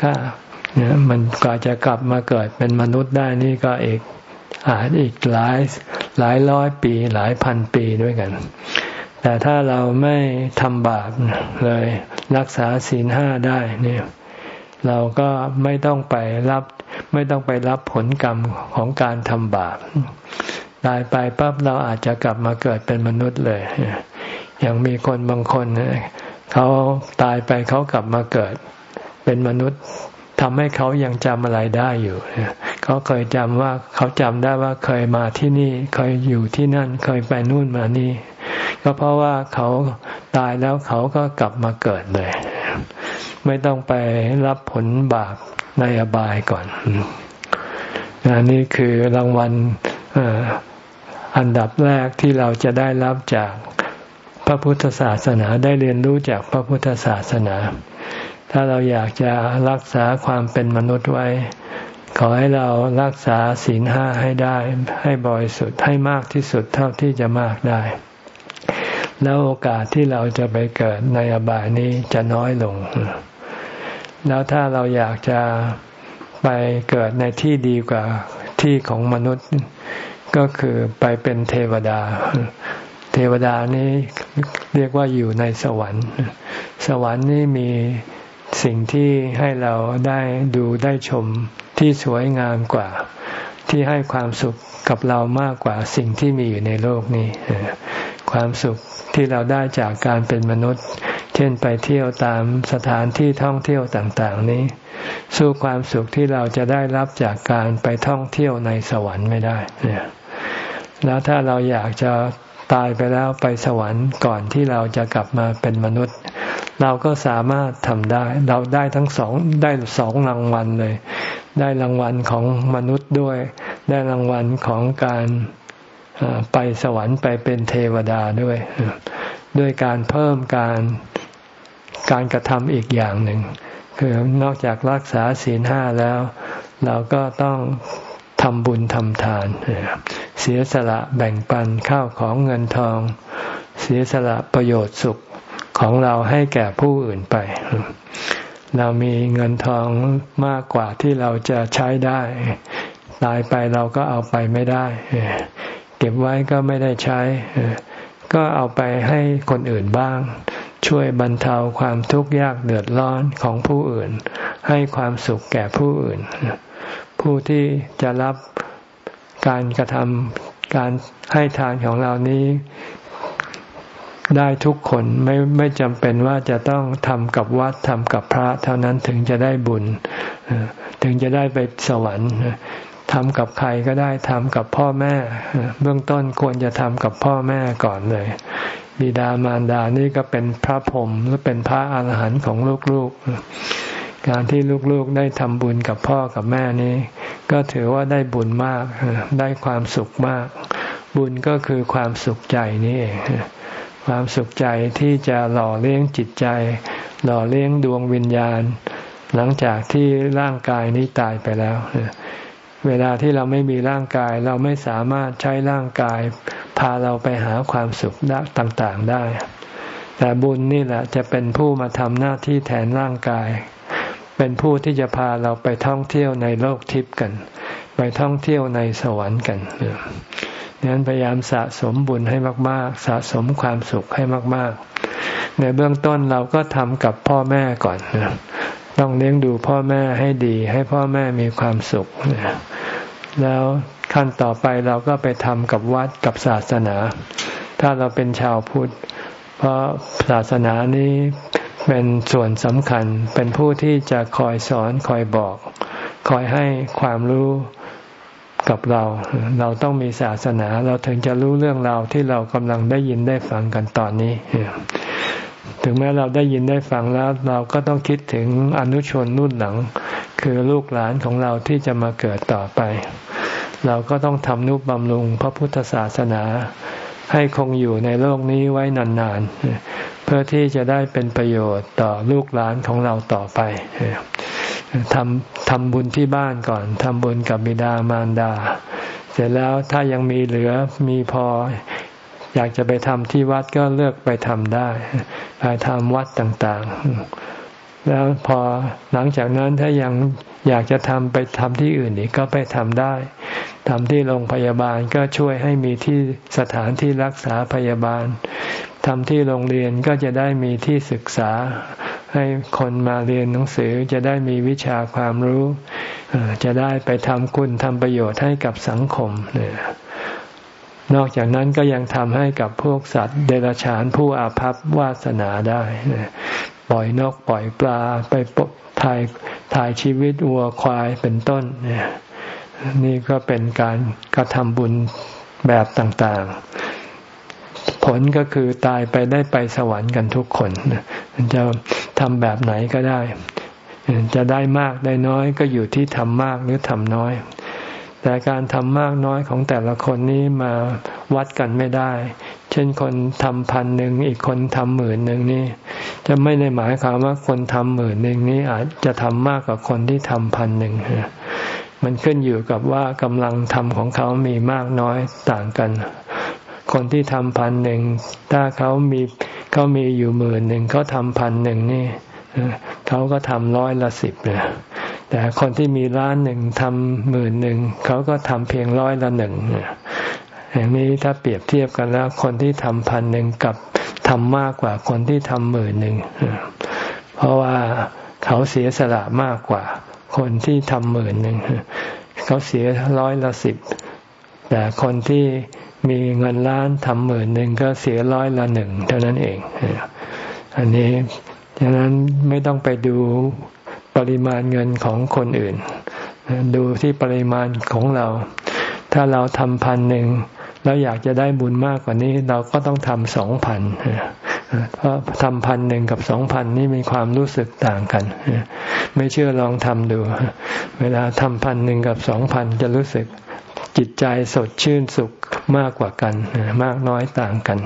ฆ่า เนี่ยมันกว่าจะกลับมาเกิดเป็นมนุษย์ได้นี่ก็อีกอาจอีกหลายหลายร้อยปีหลายพันปีด้วยกัน แต่ถ้าเราไม่ทำบาปเลยรักษาศีลห้าได้เนี่ยเราก็ไม่ต้องไปรับไม่ต้องไปรับผลกรรมของการทำบาปตายไปปั๊บเราอาจจะกลับมาเกิดเป็นมนุษย์เลยอย่างมีคนบางคนเขาตายไปเขากลับมาเกิด เป็นมนุษย์ ทำให้เขายังจำอะไรได้อยู่เขาเคยจำว่าเขาจำได้ว่าเคยมาที่นี่ เคยอยู่ที่นั่น เคยไปนู่นมานี่ ก็เพราะว่าเขาตายแล้วเขาก็กลับมาเกิดเลย ไม่ต้องไปรับผลบาปในอบายก่อนอนนี่คือรางวัลอันดับแรกที่เราจะได้รับจากพระพุทธศาสนาได้เรียนรู้จากพระพุทธศาสนา ถ้าเราอยากจะรักษาความเป็นมนุษย์ไว้ ขอให้เรารักษาศีลห้าให้ได้ ให้บริสุทธิ์ให้มากที่สุดเท่าที่จะมากได้ แล้วโอกาสที่เราจะไปเกิดในอบายนี้จะน้อยลง แล้วถ้าเราอยากจะไปเกิดในที่ดีกว่าที่ของมนุษย์ ก็คือไปเป็นเทวดา เทวดานี้เรียกว่าอยู่ในสวรรค์ สวรรค์นี่มี สิ่งที่ให้เราได้ดูได้ชมที่สวยงามกว่า ที่ให้ความสุขกับเรามากกว่าสิ่งที่มีอยู่ในโลกนี้ ความสุขที่เราได้จากการเป็นมนุษย์ เช่นไปเที่ยวตามสถานที่ท่องเที่ยวต่าง ๆ นี้ สู้ความสุขที่เราจะได้รับจากการไปท่องเที่ยวในสวรรค์ไม่ได้แล้วถ้าเราอยากจะตายไปแล้วไปสวรรค์ก่อนที่เราจะกลับมาเป็นมนุษย์ เราก็สามารถทำได้ เราได้ทั้งสองได้สองรางวัลเลย ได้รางวัลของมนุษย์ด้วย ได้รางวัลของการไปสวรรค์ไปเป็นเทวดาด้วย ด้วยการเพิ่มการการกระทำอีกอย่างหนึ่ง คือนอกจากรักษาศีลห้าแล้ว เราก็ต้องทำบุญทำทาน เสียสละแบ่งปันข้าวของเงินทอง เสียสละประโยชน์สุข ของเราให้แก่ผู้อื่นไป เรามีเงินทองมากกว่าที่เราจะใช้ได้ ตายไปเราก็เอาไปไม่ได้ เก็บไว้ก็ไม่ได้ใช้ ก็เอาไปให้คนอื่นบ้าง ช่วยบรรเทาความทุกข์ยากเดือดร้อนของผู้อื่น ให้ความสุขแก่ผู้อื่น ผู้ที่จะรับการกระทำการให้ทานของเรานี้ ได้ทุกคนไม่ไม่จำเป็นว่าจะต้องทำกับวัดทำกับพระ เท่านั้นถึงจะได้บุญ ถึงจะได้ไปสวรรค์ทำกับใครก็ได้ทำกับพ่อแม่ เบื้องต้นควรจะทำกับพ่อแม่ก่อนเลย บิดามารดานี่ก็เป็นพระพรหมหรือเป็นพระอาหารหันต์ของลูกๆ การที่ลูกๆได้ทำบุญกับพ่อกับแม่นี้ ก็ถือว่าได้บุญมากได้ความสุขมาก บุญก็คือความสุขใจนี่เอง ความสุขใจที่จะหล่อเลี้ยงจิตใจ หล่อเลี้ยงดวงวิญญาณ หลังจากที่ร่างกายนี้ตายไปแล้ว เวลาที่เราไม่มีร่างกายเราไม่สามารถใช้ร่างกาย พาเราไปหาความสุขต่างๆได้ แต่บุญนี่แหละจะเป็นผู้มาทำหน้าที่แทนร่างกาย เป็นผู้ที่จะพาเราไปท่องเที่ยวในโลกทิพย์กัน ไปท่องเที่ยวในสวรรค์กัน ดังนั้นพยายามสะสมบุญให้มาก ๆ สะสมความสุขให้มาก ๆ ในเบื้องต้นเราก็ทำกับพ่อแม่ก่อนต้องเลี้ยงดูพ่อแม่ให้ดี ให้พ่อแม่มีความสุขแล้วขั้นต่อไปเราก็ไปทำกับวัดกับศาสนา ถ้าเราเป็นชาวพุทธ เพราะศาสนานี้เป็นส่วนสำคัญ เป็นผู้ที่จะคอยสอนคอยบอก คอยให้ความรู้ กับเรา เราต้องมีศาสนา เราถึงจะรู้เรื่องราวที่เรากำลังได้ยินได้ฟังกันตอนนี้ ถึงแม้เราได้ยินได้ฟังแล้ว เราก็ต้องคิดถึงอนุชนรุ่นหลัง คือลูกหลานของเราที่จะมาเกิดต่อไป เราก็ต้องทำนุบำรุงพระพุทธศาสนา ให้คงอยู่ในโลกนี้ไว้นานๆ เพื่อที่จะได้เป็นประโยชน์ต่อลูกหลานของเราต่อไป ทำทำบุญที่บ้านก่อนทำบุญกับบิดามารดา เสร็จแล้วถ้ายังมีเหลือมีพอ อยากจะไปทำที่วัดก็เลือกไปทำได้ ไปทำวัดต่างๆ แล้วพอหลังจากนั้นถ้ายังอยากจะทำไปทำที่อื่นอีกก็ไปทำได้ทำที่โรงพยาบาลก็ช่วยให้มีที่สถานที่รักษาพยาบาลทำที่โรงเรียนก็จะได้มีที่ศึกษา ให้คนมาเรียนหนังสือจะได้มีวิชาความรู้ จะได้ไปทำคุณทำประโยชน์ให้กับสังคมเนี่ยนอกจากนั้นก็ยังทำให้กับพวกสัตว์เดรัจฉานผู้อาภัพวาสนาได้ปล่อยนกปล่อยปลาไปถ่ายถ่ายชีวิตวัวควายเป็นต้นเนี่ยนี่ก็เป็นการกระทำบุญแบบต่างๆ ผลก็คือตายไปได้ไปสวรรค์กันทุกคนจะทำแบบไหนก็ได้ จะได้มากได้น้อยก็อยู่ที่ทำมากหรือทำน้อย แต่การทำมากน้อยของแต่ละคนนี้มาวัดกันไม่ได้ เช่นคนทำพันหนึ่งอีกคนทำหมื่นหนึ่งนี่ จะไม่ได้หมายความว่าคนทำหมื่นหนึ่งนี้อาจจะทำมากกว่าคนที่ทำพันหนึ่งมันขึ้นอยู่กับว่ากำลังทำของเขามีมากน้อยต่างกัน คนที่ทำพันหนึ่งถ้าเขามีเขามีอยู่หมื่นหนึ่งเขาทำพันหนึ่งนี่เขาก็ทำร้อยละสิบเลยแต่คนที่มีล้านหนึ่งทำหมื่นหนึ่งเขาก็ทำเพียงร้อยละหนึ่งอย่างนี้ถ้าเปรียบเทียบกันแล้ว คนที่ทำพันหนึ่งกับทำมากกว่าคนที่ทำหมื่นหนึ่งเพราะว่าเขาเสียสละมากกว่า คนที่ทำหมื่นหนึ่งเขาเสียร้อยละสิบแต่คนที่ มีเงินล้านทำหมื่นหนึ่งก็เสียร้อยละหนึ่งเท่านั้นเอง อันนี้ดังนั้นไม่ต้องไปดูปริมาณเงินของคนอื่น ดูที่ปริมาณของเรา ถ้าเราทำพันหนึ่งแล้วอยากจะได้บุญมากกว่านี้ เราก็ต้องทำสองพันเพราะทำพันหนึ่งกับสองพันนี่มีความรู้สึกต่างกัน ไม่เชื่อลองทำดู เวลาทำพันหนึ่งกับสองพันจะรู้สึก จิตใจสดชื่นสุขมากกว่ากัน มากน้อยต่างกัน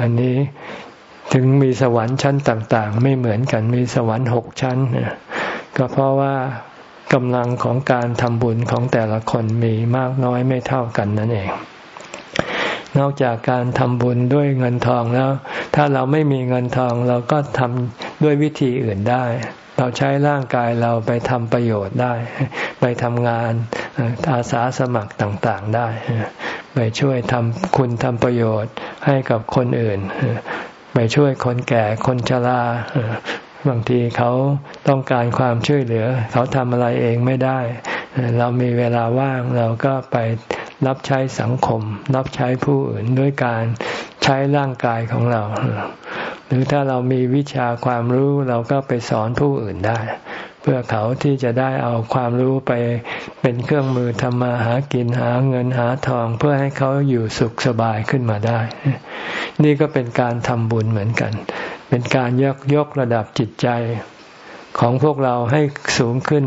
อันนี้ถึงมีสวรรค์ชั้นต่าง ๆ ไม่เหมือนกันมีสวรรค์หกชั้น ก็เพราะว่ากำลังของการทำบุญของแต่ละคนมีมากน้อยไม่เท่ากันนั่นเอง นอกจากการทำบุญด้วยเงินทองแล้ว ถ้าเราไม่มีเงินทองเราก็ทำด้วยวิธีอื่นได้ เราใช้ร่างกายเราไปทำประโยชน์ได้ ไปทำงาน อาสาสมัครต่างๆได้ ไปช่วยทำคุณทำประโยชน์ให้กับคนอื่น ไปช่วยคนแก่คนชราบางทีเขาต้องการความช่วยเหลือ เขาทำอะไรเองไม่ได้ เรามีเวลาว่างเราก็ไปรับใช้สังคม รับใช้ผู้อื่นด้วยการใช้ร่างกายของเรา หรือถ้าเรามีวิชาความรู้เราก็ไปสอนผู้อื่นได้ เพื่อเขาที่จะได้เอาความรู้ไปเป็นเครื่องมือทำมาหากินหาเงินหาทองเพื่อให้เขาอยู่สุขสบายขึ้นมาได้ นี่ก็เป็นการทำบุญเหมือนกัน เป็นการยกยกระดับจิตใจของพวกเราให้สูงขึ้น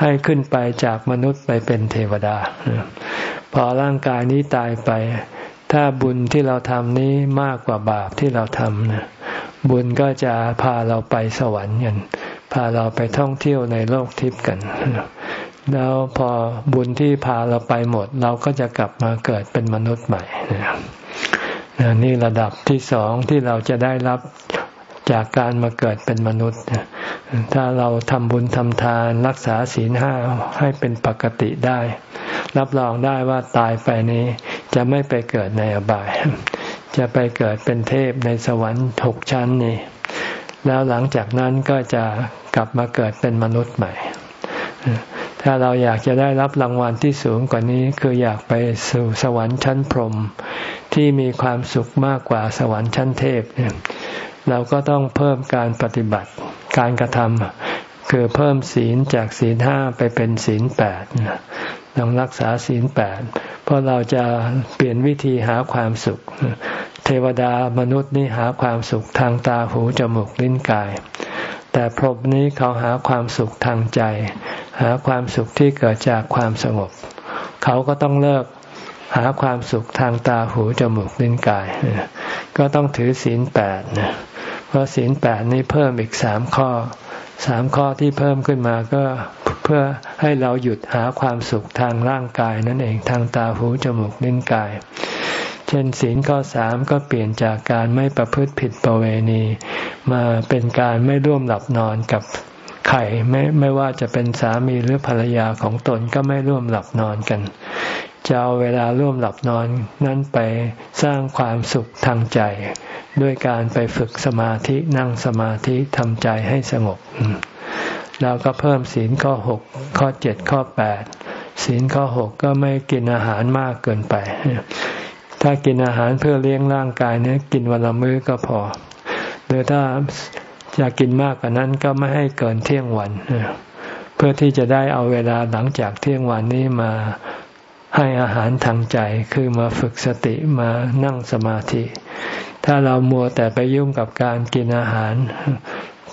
ให้ขึ้นไปจากมนุษย์ไปเป็นเทวดา พอร่างกายนี้ตายไป ถ้าบุญที่เราทำนี้มากกว่าบาปที่เราทำนะบุญก็จะพาเราไปสวรรค์กัน พาเราไปท่องเที่ยวในโลกทิพย์กัน แล้วพอบุญที่พาเราไปหมด เราก็จะกลับมาเกิดเป็นมนุษย์ใหม่นี่ระดับที่สองที่เราจะได้รับจากการมาเกิดเป็นมนุษย์ ถ้าเราทำบุญทำทานรักษาศีลห้าให้เป็นปกติได้ รับรองได้ว่าตายไปนี้จะไม่ไปเกิดในอบาย จะไปเกิดเป็นเทพในสวรรค์หกชั้นนี้ แล้วหลังจากนั้นก็จะกลับมาเกิดเป็นมนุษย์ใหม่ ถ้าเราอยากจะได้รับรางวัลที่สูงกว่านี้คืออยากไปสู่สวรรค์ชั้นพรหมที่มีความสุขมากกว่าสวรรค์ชั้นเทพเนี่ยเราก็ต้องเพิ่มการปฏิบัติการกระทำคือเพิ่มศีลจากศีลห้าไปเป็นศีลแปดต้องรักษาศีลแปดเพราะเราจะเปลี่ยนวิธีหาความสุข เทวดามนุษย์นี่หาความสุขทางตาหูจมูกลิ้นกาย แต่พรหมนี้เขาหาความสุขทางใจ หาความสุขที่เกิดจากความสงบ เขาก็ต้องเลิกหาความสุขทางตาหูจมูกลิ้นกาย ก็ต้องถือศีลแปดนะเพราะศีลแปดนี้เพิ่มอีกสามข้อสามข้อที่เพิ่มขึ้นมาก็เพื่อให้เราหยุดหาความสุขทางร่างกายนั่นเองทางตาหูจมูกลิ้นกาย เช่นศีลข้อสามก็เปลี่ยนจากการไม่ประพฤติผิดประเวณี มาเป็นการไม่ร่วมหลับนอนกับใครไม่ไม่ว่าจะเป็นสามีหรือภรรยาของตนก็ไม่ร่วมหลับนอนกันจะเอาเวลาร่วมหลับนอนนั้นไปสร้างความสุขทางใจ ด้วยการไปฝึกสมาธินั่งสมาธิทำใจให้สงบเราก็เพิ่มศีลข้อหกข้อเจ็ดข้อแปดศีลข้อหกก็ไม่กินอาหารมากเกินไป ถ้ากินอาหารเพื่อเลี้ยงร่างกายเนี่ยกินวันละมื้อก็พอ หรือถ้าอยากกินมากกว่านั้นก็ไม่ให้เกินเที่ยงวัน เพื่อที่จะได้เอาเวลาหลังจากเที่ยงวันนี้มาให้อาหารทางใจคือมาฝึกสติมานั่งสมาธิ ถ้าเรามัวแต่ไปยุ่งกับการกินอาหาร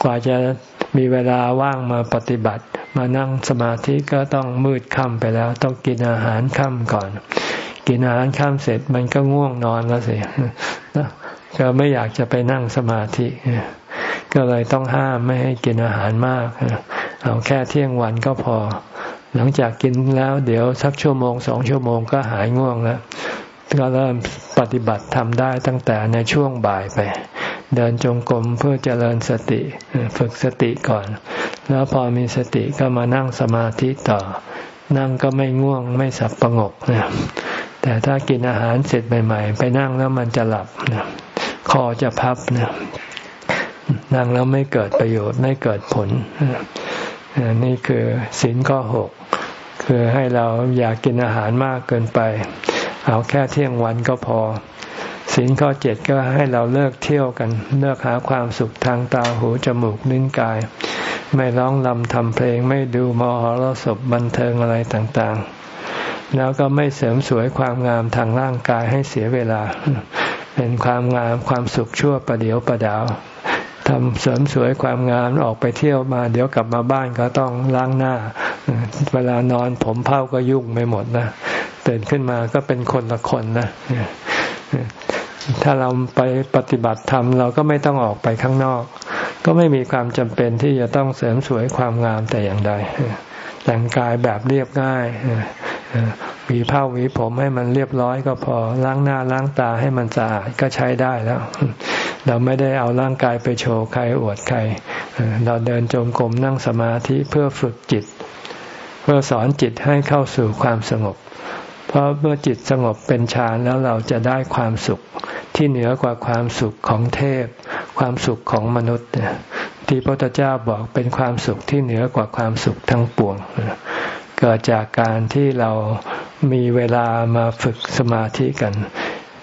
กว่าจะมีเวลาว่างมาปฏิบัติ มานั่งสมาธิก็ต้องมืดค่ำไปแล้ว ต้องกินอาหารค่ำก่อน กินอาหารค่ำเสร็จมันก็ง่วงนอนแล้วสิก็ไม่อยากจะไปนั่งสมาธิ ก็เลยต้องห้ามไม่ให้กินอาหารมาก เอาแค่เที่ยงวันก็พอ หลังจากกินแล้วเดี๋ยวสักชั่วโมงสองชั่วโมงก็หายง่วงแล้ว ก็เริ่มปฏิบัติทำได้ตั้งแต่ในช่วงบ่ายไป เดินจงกรมเพื่อเจริญสติ ฝึกสติก่อน แล้วพอมีสติก็มานั่งสมาธิต่อ นั่งก็ไม่ง่วงไม่สับประงกนะ แต่ถ้ากินอาหารเสร็จใหม่ ๆ ไปนั่งแล้วมันจะหลับนะคอจะพับนะนั่งแล้วไม่เกิดประโยชน์ไม่เกิดผลนี่คือศีลข้อหกคือให้เราอยากกินอาหารมากเกินไป เอาแค่เที่ยงวันก็พอศีลข้อเจ็ดก็ให้เราเลิกเที่ยวกัน เลิกหาความสุขทางตาหูจมูกนิ้นกาย ไม่ร้องลำทำเพลงไม่ดูมหรสพบันเทิงอะไรต่างๆ แล้วก็ไม่เสริมสวยความงามทางร่างกายให้เสียเวลา เป็นความงามความสุขชั่วประเดียวประดาวทำเสริมสวยความงามออกไปเที่ยวมา เดี๋ยวกลับมาบ้านก็ต้องล้างหน้า เวลานอนผมเผ้าก็ยุ่งไม่หมดนะตื่นขึ้นมาก็เป็นคนละคนนะถ้าเราไปปฏิบัติธรรมเราก็ไม่ต้องออกไปข้างนอก ก็ไม่มีความจำเป็นที่จะต้องเสริมสวยความงามแต่อย่างใดแต่งกายแบบเรียบง่าย วีผ้าวีผมให้มันเรียบร้อยก็พอล้างหน้าล้างตาให้มันสะอาดก็ใช้ได้แล้ว เราไม่ได้เอาร่างกายไปโชว์ใครอวดใคร เราเดินจงกรมนั่งสมาธิเพื่อฝึกจิต เพื่อสอนจิตให้เข้าสู่ความสงบ เพราะเมื่อจิตสงบเป็นฌานแล้วเราจะได้ความสุขที่เหนือกว่าความสุขของเทพ ความสุขของมนุษย์ที่พระพุทธเจ้าบอกเป็นความสุขที่เหนือกว่าความสุขทั้งปวง เกิดจากการที่เรามีเวลามาฝึกสมาธิกัน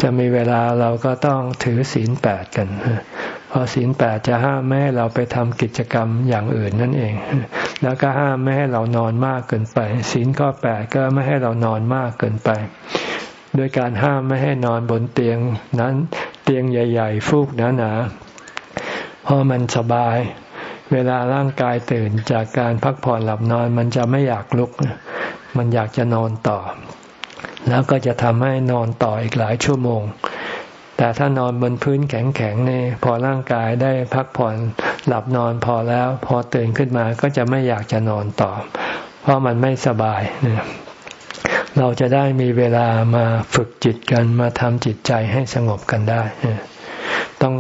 จะมีเวลาเราก็ต้องถือศีลแปดกันเพราะศีลแปดจะห้ามไม่ให้เราไปทำกิจกรรมอย่างอื่นนั่นเอง แล้วก็ห้ามไม่ให้เรานอนมากเกินไป ศีลข้อแปดก็ไม่ให้เรานอนมากเกินไปโดยการห้ามไม่ให้นอนบนเตียงนั้นเตียงใหญ่ ๆ ฟูกหนาๆเพราะมันสบาย เวลาร่างกายตื่นจากการพักผ่อนหลับนอน มันจะไม่อยากลุก มันอยากจะนอนต่อ แล้วก็จะทำให้นอนต่ออีกหลายชั่วโมง แต่ถ้านอนบนพื้นแข็งๆนี่พอร่างกายได้พักผ่อนหลับนอนพอแล้ว พอตื่นขึ้นมาก็จะไม่อยากจะนอนต่อ เพราะมันไม่สบายเราจะได้มีเวลามาฝึกจิตกันมาทำจิตใจให้สงบกันได้ ต้อง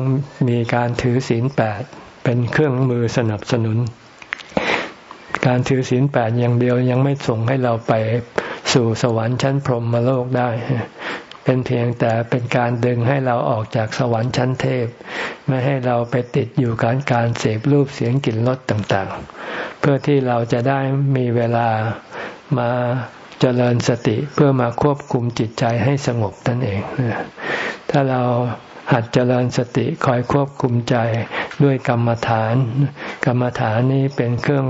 มีการถือศีลแปด เป็นเครื่องมือสนับสนุน การถือศีลแปดอย่างเดียวยังไม่ส่งให้เราไปสู่สวรรค์ชั้นพรหมโลกได้ เป็นเพียงแต่เป็นการดึงให้เราออกจากสวรรค์ชั้นเทพ ไม่ให้เราไปติดอยู่กับการเสพรูปเสียงกลิ่นรสต่างๆ เพื่อที่เราจะได้มีเวลามาเจริญสติเพื่อมาควบคุมจิตใจให้สงบนั่นเอง ถ้าเรา หัดเจริญสติคอยควบคุมใจด้วยกรรมฐาน กรรมฐานนี้เป็นเครื่อง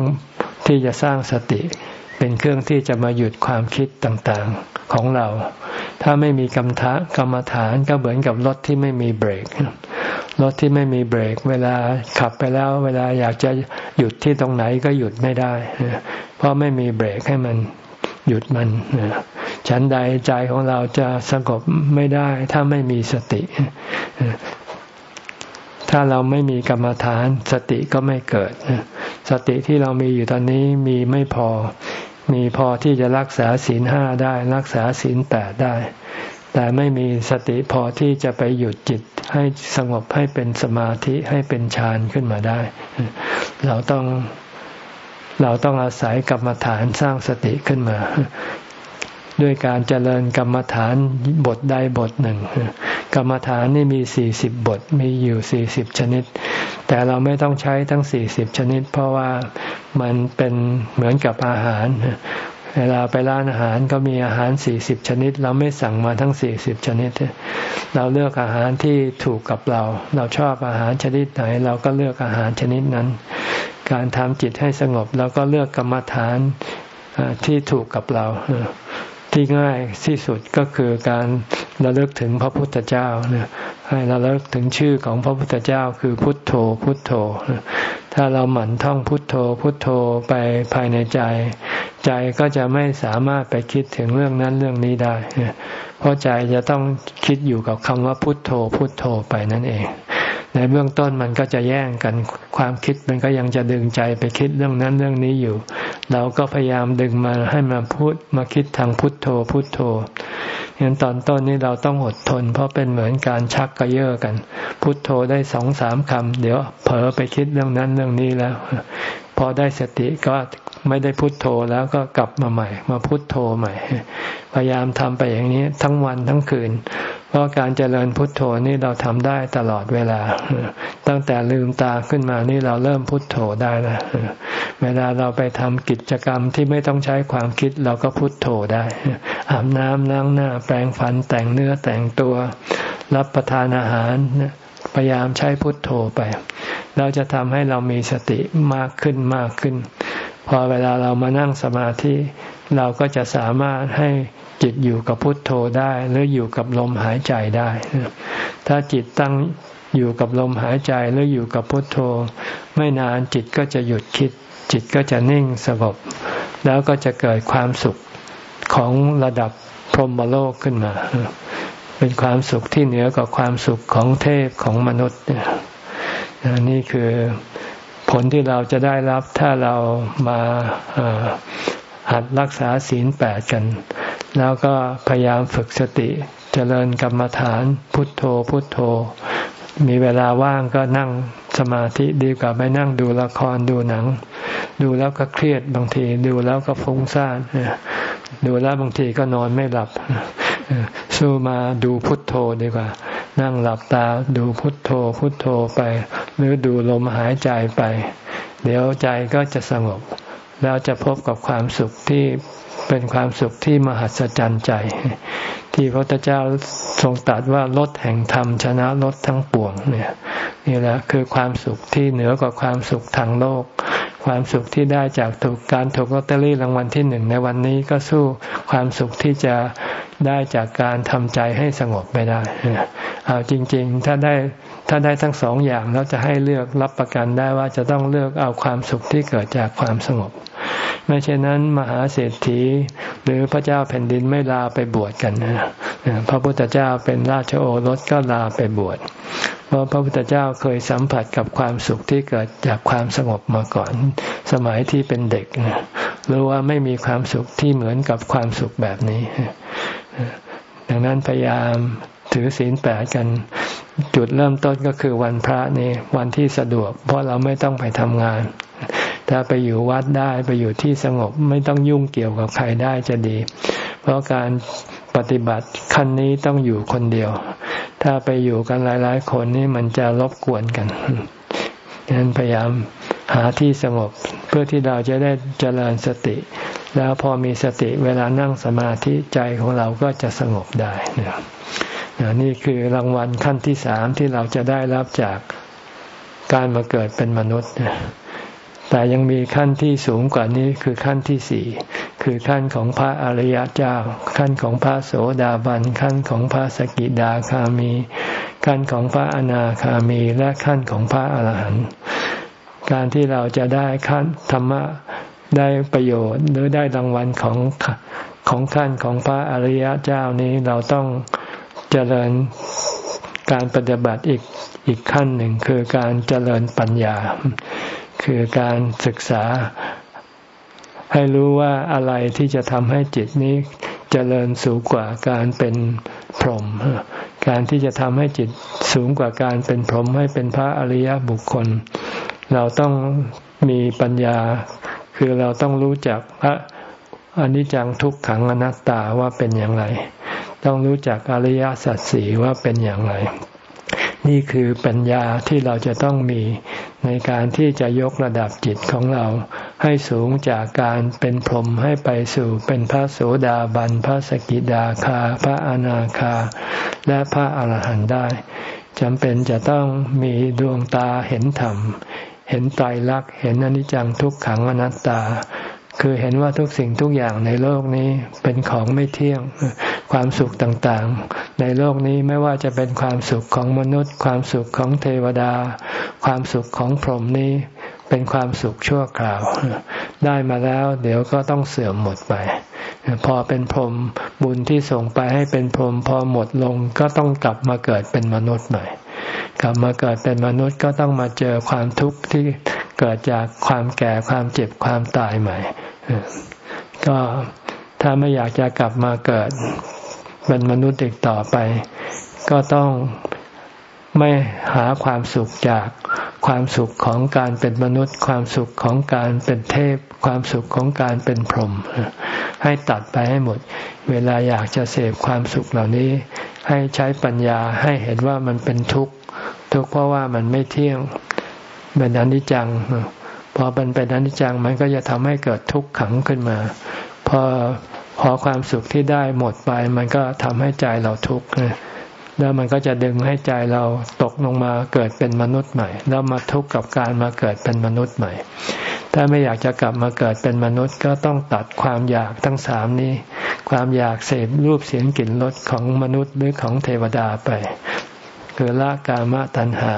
ที่จะสร้างสติ เป็นเครื่องที่จะมาหยุดความคิดต่างๆของเรา ถ้าไม่มีกรรมฐานกรรมฐานก็เหมือนกับรถที่ไม่มีเบรกรถที่ไม่มีเบรก เวลาขับไปแล้ว เวลาอยากจะหยุดที่ตรงไหนก็หยุดไม่ได้ เพราะไม่มีเบรกให้มัน หยุดมันฉฉันใดใจของเราจะสงบไม่ได้ ถ้าไม่มีสติ ถ้าเราไม่มีกรรมฐาน สติก็ไม่เกิด สติที่เรามีอยู่ตอนนี้มีไม่พอ มีพอที่จะรักษาศีลห้าได้ รักษาศีลแปดได้ แต่ไม่มีสติพอที่จะไปหยุดจิตให้สงบให้เป็นสมาธิให้เป็นฌานขึ้นมาได้ เราต้อง เราต้องอาศัยกรรมฐานสร้างสติขึ้นมา ด้วยการเจริญกรรมฐานบทใดบทหนึ่ง กรรมฐานนี่มีสี่สิบบทมีอยู่สี่สิบชนิด แต่เราไม่ต้องใช้ทั้งสี่สิบชนิด เพราะว่ามันเป็นเหมือนกับอาหารเวลาไปร้านอาหารก็มีอาหารสี่สิบชนิด เราไม่สั่งมาทั้งสี่สิบชนิด เราเลือกอาหารที่ถูกกับเรา เราชอบอาหารชนิดไหน เราก็เลือกอาหารชนิดนั้น การทำจิตให้สงบเราก็เลือกกรรมฐานที่ถูกกับเรา ที่ง่ายที่สุดก็คือการระลึกถึงพระพุทธเจ้าให้เราเลิกถึงชื่อของพระพุทธเจ้าคือพุทโธ พุทโธ ถ้าเราหมั่นท่องพุทโธ พุทโธไปภายในใจ ใจก็จะไม่สามารถไปคิดถึงเรื่องนั้นเรื่องนี้ได้ เพราะใจจะต้องคิดอยู่กับคำว่าพุทโธ พุทโธไปนั่นเอง ในเบื้องต้นมันก็จะแย่งกันความคิดมันก็ยังจะดึงใจไปคิดเรื่องนั้นเรื่องนี้อยู่ เราก็พยายามดึงมาให้มาพูดมาคิดทางพุทโธพุทโธงั้นตอนต้นนี้เราต้องอดทน เพราะเป็นเหมือนการชักกระเยาะกัน พุทโธได้สองสามคำเดี๋ยวเผลอไปคิดเรื่องนั้นเรื่องนี้แล้ว พอได้สติก็ไม่ได้พุทโธแล้วก็กลับมาใหม่ มาพุทโธใหม่ พยายามทำไปอย่างนี้ทั้งวันทั้งคืน เพราะการเจริญพุทโธนี่เราทำได้ตลอดเวลา ตั้งแต่ลืมตาขึ้นมานี่เราเริ่มพุทโธได้แล้วเวลาเราไปทำกิจกรรมที่ไม่ต้องใช้ความคิดเราก็พุทโธได้อาบน้ำล้างหน้า แปรงฟันแต่งเนื้อแต่งตัว รับประทานอาหารพยายามใช้พุทโธไป เราจะทำให้เรามีสติมากขึ้นมากขึ้น พอเวลาเรามานั่งสมาธิ เราก็จะสามารถให้ จิตอยู่กับพุทโธได้ หรืออยู่กับลมหายใจได้ ถ้าจิตตั้งอยู่กับลมหายใจหรืออยู่กับพุทโธ ไม่นานจิตก็จะหยุดคิด จิตก็จะนิ่งสงบ แล้วก็จะเกิดความสุขของระดับพรหมโลกขึ้นมา เป็นความสุขที่เหนือกว่าความสุขของเทพของมนุษย์นี่คือผลที่เราจะได้รับถ้าเรามาหัดรักษาศีลแปดกัน แล้วก็พยายามฝึกสติเจริญกรรมฐานพุทโธพุทโธ มีเวลาว่างก็นั่งสมาธิดีกว่าไปนั่งดูละครดูหนัง ดูแล้วก็เครียดบางทีดูแล้วก็ฟุ้งซ่านดูแล้วบางทีก็นอนไม่หลับสู้มาดูพุทโธดีกว่า นั่งหลับตาดูพุทโธพุทโธไป หรือดูลมหายใจไป เดี๋ยวใจก็จะสงบ แล้วจะพบกับความสุขที่เป็นความสุขที่มหัศจรรย์ใจ ที่พระพุทธเจ้าทรงตรัสว่ารถแห่งธรรมชนะรถทั้งปวงเนี่ยนี่แหละคือความสุขที่เหนือกว่าความสุขทางโลก ความสุขที่ได้จากถูกการถูกลอตเตอรี่รางวัลที่หนึ่งในวันนี้ก็สู้ความสุขที่จะได้จากการทำใจให้สงบไม่ได้เอาจริง ๆ ถ้าได้ถ้าได้ทั้งสองอย่างแล้วจะให้เลือกรับประกันได้ว่าจะต้องเลือกเอาความสุขที่เกิดจากความสงบ ไม่เช่นนั้นมหาเศรษฐี หรือพระเจ้าแผ่นดินไม่ลาไปบวชกันนะพระพุทธเจ้าเป็นราชโอรสก็ลาไปบวชเพราะพระพุทธเจ้าเคยสัมผัสกับความสุขที่เกิดจากความสงบมาก่อน สมัยที่เป็นเด็กรู้ว่าไม่มีความสุขที่เหมือนกับความสุขแบบนี้ ดังนั้นพยายามถือศีลแปดกัน จุดเริ่มต้นก็คือวันพระนี่วันที่สะดวก เพราะเราไม่ต้องไปทำงาน ถ้าไปอยู่วัดได้ไปอยู่ที่สงบไม่ต้องยุ่งเกี่ยวกับใครได้จะดี เพราะการปฏิบัติขั้นนี้ต้องอยู่คนเดียว ถ้าไปอยู่กันหลาย ๆ คนนี่มันจะรบกวนกันดังนั้นพยายามหาที่สงบเพื่อที่เราจะได้เจริญสติ แล้วพอมีสติเวลานั่งสมาธิใจของเราก็จะสงบได้นี่คือรางวัลขั้นที่สามที่เราจะได้รับจากการมาเกิดเป็นมนุษย์ แต่ยังมีขั้นที่สูงกว่านี้คือขั้นที่สี่คือขั้นของพระอริยเจ้า ขั้นของพระโสดาบันขั้นของพระสกิดาคามี ขั้นของพระอนาคามีและขั้นของพระอรหันต์การที่เราจะได้ขั้นธรรมะได้ประโยชน์หรือได้รางวัลของขของขั้นของพระอริยเจ้านี้เราต้องเจริญการปฏิบัติอีกอีกขั้นหนึ่งคือการเจริญปัญญา คือการศึกษา ให้รู้ว่าอะไรที่จะทำให้จิตนี้เจริญสูงกว่าการเป็นพรหมการที่จะทำให้จิตสูงกว่าการเป็นพรหมให้เป็นพระอริยบุคคล เราต้องมีปัญญา คือเราต้องรู้จักพระอนิจจังทุกขังอนัตตาว่าเป็นอย่างไร ต้องรู้จักอริยสัจสี่ว่าเป็นอย่างไร นี่คือปัญญาที่เราจะต้องมีในการที่จะยกระดับจิตของเรา ให้สูงจากการเป็นพรหมให้ไปสู่เป็นพระโสดาบัน พระสกิดาคา พระอนาคา และพระอาหารหันต์ได้จำเป็นจะต้องมีดวงตาเห็นธรรม เห็นไตรลักษณ์เห็นอนิจจังทุกขังอนัตตา คือเห็นว่าทุกสิ่งทุกอย่างในโลกนี้เป็นของไม่เที่ยง ความสุขต่างๆ ในโลกนี้ไม่ว่าจะเป็นความสุขของมนุษย์ ความสุขของเทวดา ความสุขของพรหมนี้เป็นความสุขชั่วคราว ได้มาแล้วเดี๋ยวก็ต้องเสื่อมหมดไป พอเป็นพรหมบุญที่ส่งไปให้เป็นพรหมพอหมดลงก็ต้องกลับมาเกิดเป็นมนุษย์ใหม่กลับมาเกิดเป็นมนุษย์ก็ต้องมาเจอความทุกข์ที่เกิดจากความแก่ความเจ็บความตายใหม่ ก็ถ้าไม่อยากจะกลับมาเกิด เป็นมนุษย์อีกต่อไป ก็ต้องไม่หาความสุขจากความสุขของการเป็นมนุษย์ ความสุขของการเป็นเทพ ความสุขของการเป็นพรหมให้ตัดไปให้หมด เวลาอยากจะเสพความสุขเหล่านี้ ให้ใช้ปัญญาให้เห็นว่ามันเป็นทุกข์ทุกข์เพราะว่ามันไม่เที่ยงเป็นอนิจจัง อเป็นเป็นอนิจจังมันก็จะทำให้เกิดทุกข์ขังขึ้นมา พอพอความสุขที่ได้หมดไป มันก็ทำให้ใจเราทุกข์แล้วมันก็จะดึงให้ใจเราตกลงมาเกิดเป็นมนุษย์ใหม่ แล้วมาทุกข์กับการมาเกิดเป็นมนุษย์ใหม่ ถ้าไม่อยากจะกลับมาเกิดเป็นมนุษย์ก็ต้องตัดความอยากทั้งสามนี้ ความอยากเสพรูปเสียงกลิ่นรสของมนุษย์หรือของเทวดาไป คือละกามตัณหา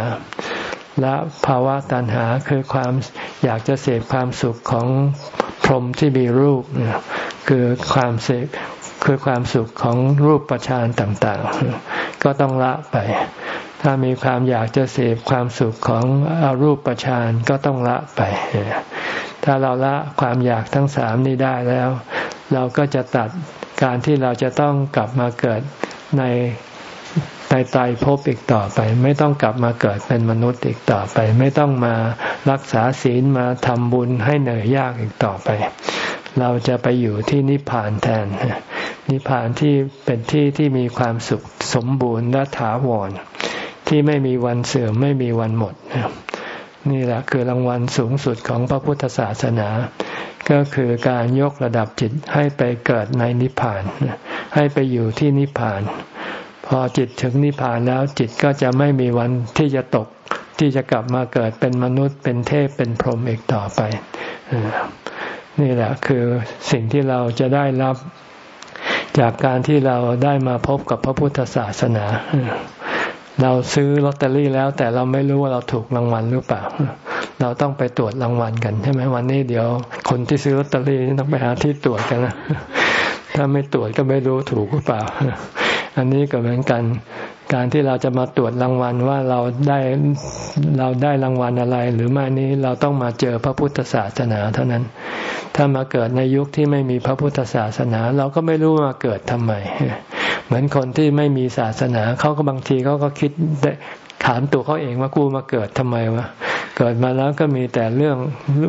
ละภาวะตัณหาคือความอยากจะเสพความสุขของพรหมที่มีรูป คือความเสพคือความสุขของรูปประชานต่าง ๆ ก็ต้องละไป ถ้ามีความอยากจะเสพความสุขของอรูปประชานก็ต้องละไป ถ้าเราละความอยากทั้งสามนี้ได้แล้ว เราก็จะตัดการที่เราจะต้องกลับมาเกิดใน ในตายพบอีกต่อไป ไม่ต้องกลับมาเกิดเป็นมนุษย์อีกต่อไป ไม่ต้องมารักษาศีลมาทำบุญให้เหนื่อยยากอีกต่อไป เราจะไปอยู่ที่นิพพานแทน นิพพานที่เป็นที่ที่มีความสุขสมบูรณ์และถาวรที่ไม่มีวันเสื่อมไม่มีวันหมดนี่แหละคือรางวัลสูงสุดของพระพุทธศาสนา ก็คือการยกระดับจิตให้ไปเกิดในนิพพาน ให้ไปอยู่ที่นิพพาน อจิตถึงนิพพานแล้วจิตก็จะไม่มีวันที่จะตกที่จะกลับมาเกิดเป็นมนุษย์เป็นเทพเป็นพรหมอีกต่อไป นี่แหละคือสิ่งที่เราจะได้รับจากการที่เราได้มาพบกับพระพุทธศาสนา เราซื้อลอตเตอรี่แล้ว แต่เราไม่รู้ว่าเราถูกรางวัลหรือเปล่า เราต้องไปตรวจรางวัลกันใช่ไหมวันนี้เดี๋ยว คนที่ซื้อลอตเตอรี่ต้องไปหาที่ตรวจกันนะถ้าไม่ตรวจก็ไม่รู้ถูกหรือเปล่า อันนี้ก็เหมือนกัน การที่เราจะมาตรวจรางวัลว่าเราได้เราได้รางวัลอะไร หรือไม่นี้เราต้องมาเจอพระพุทธศาสนาเท่านั้น ถ้ามาเกิดในยุคที่ไม่มีพระพุทธศาสนา เราก็ไม่รู้มาเกิดทำไม เหมือนคนที่ไม่มีศาสนาเขาก็บางทีเขาก็คิด ถามตัวเขาเองว่ากูมาเกิดทำไมวะเกิดมาแล้วก็มีแต่เรื่อง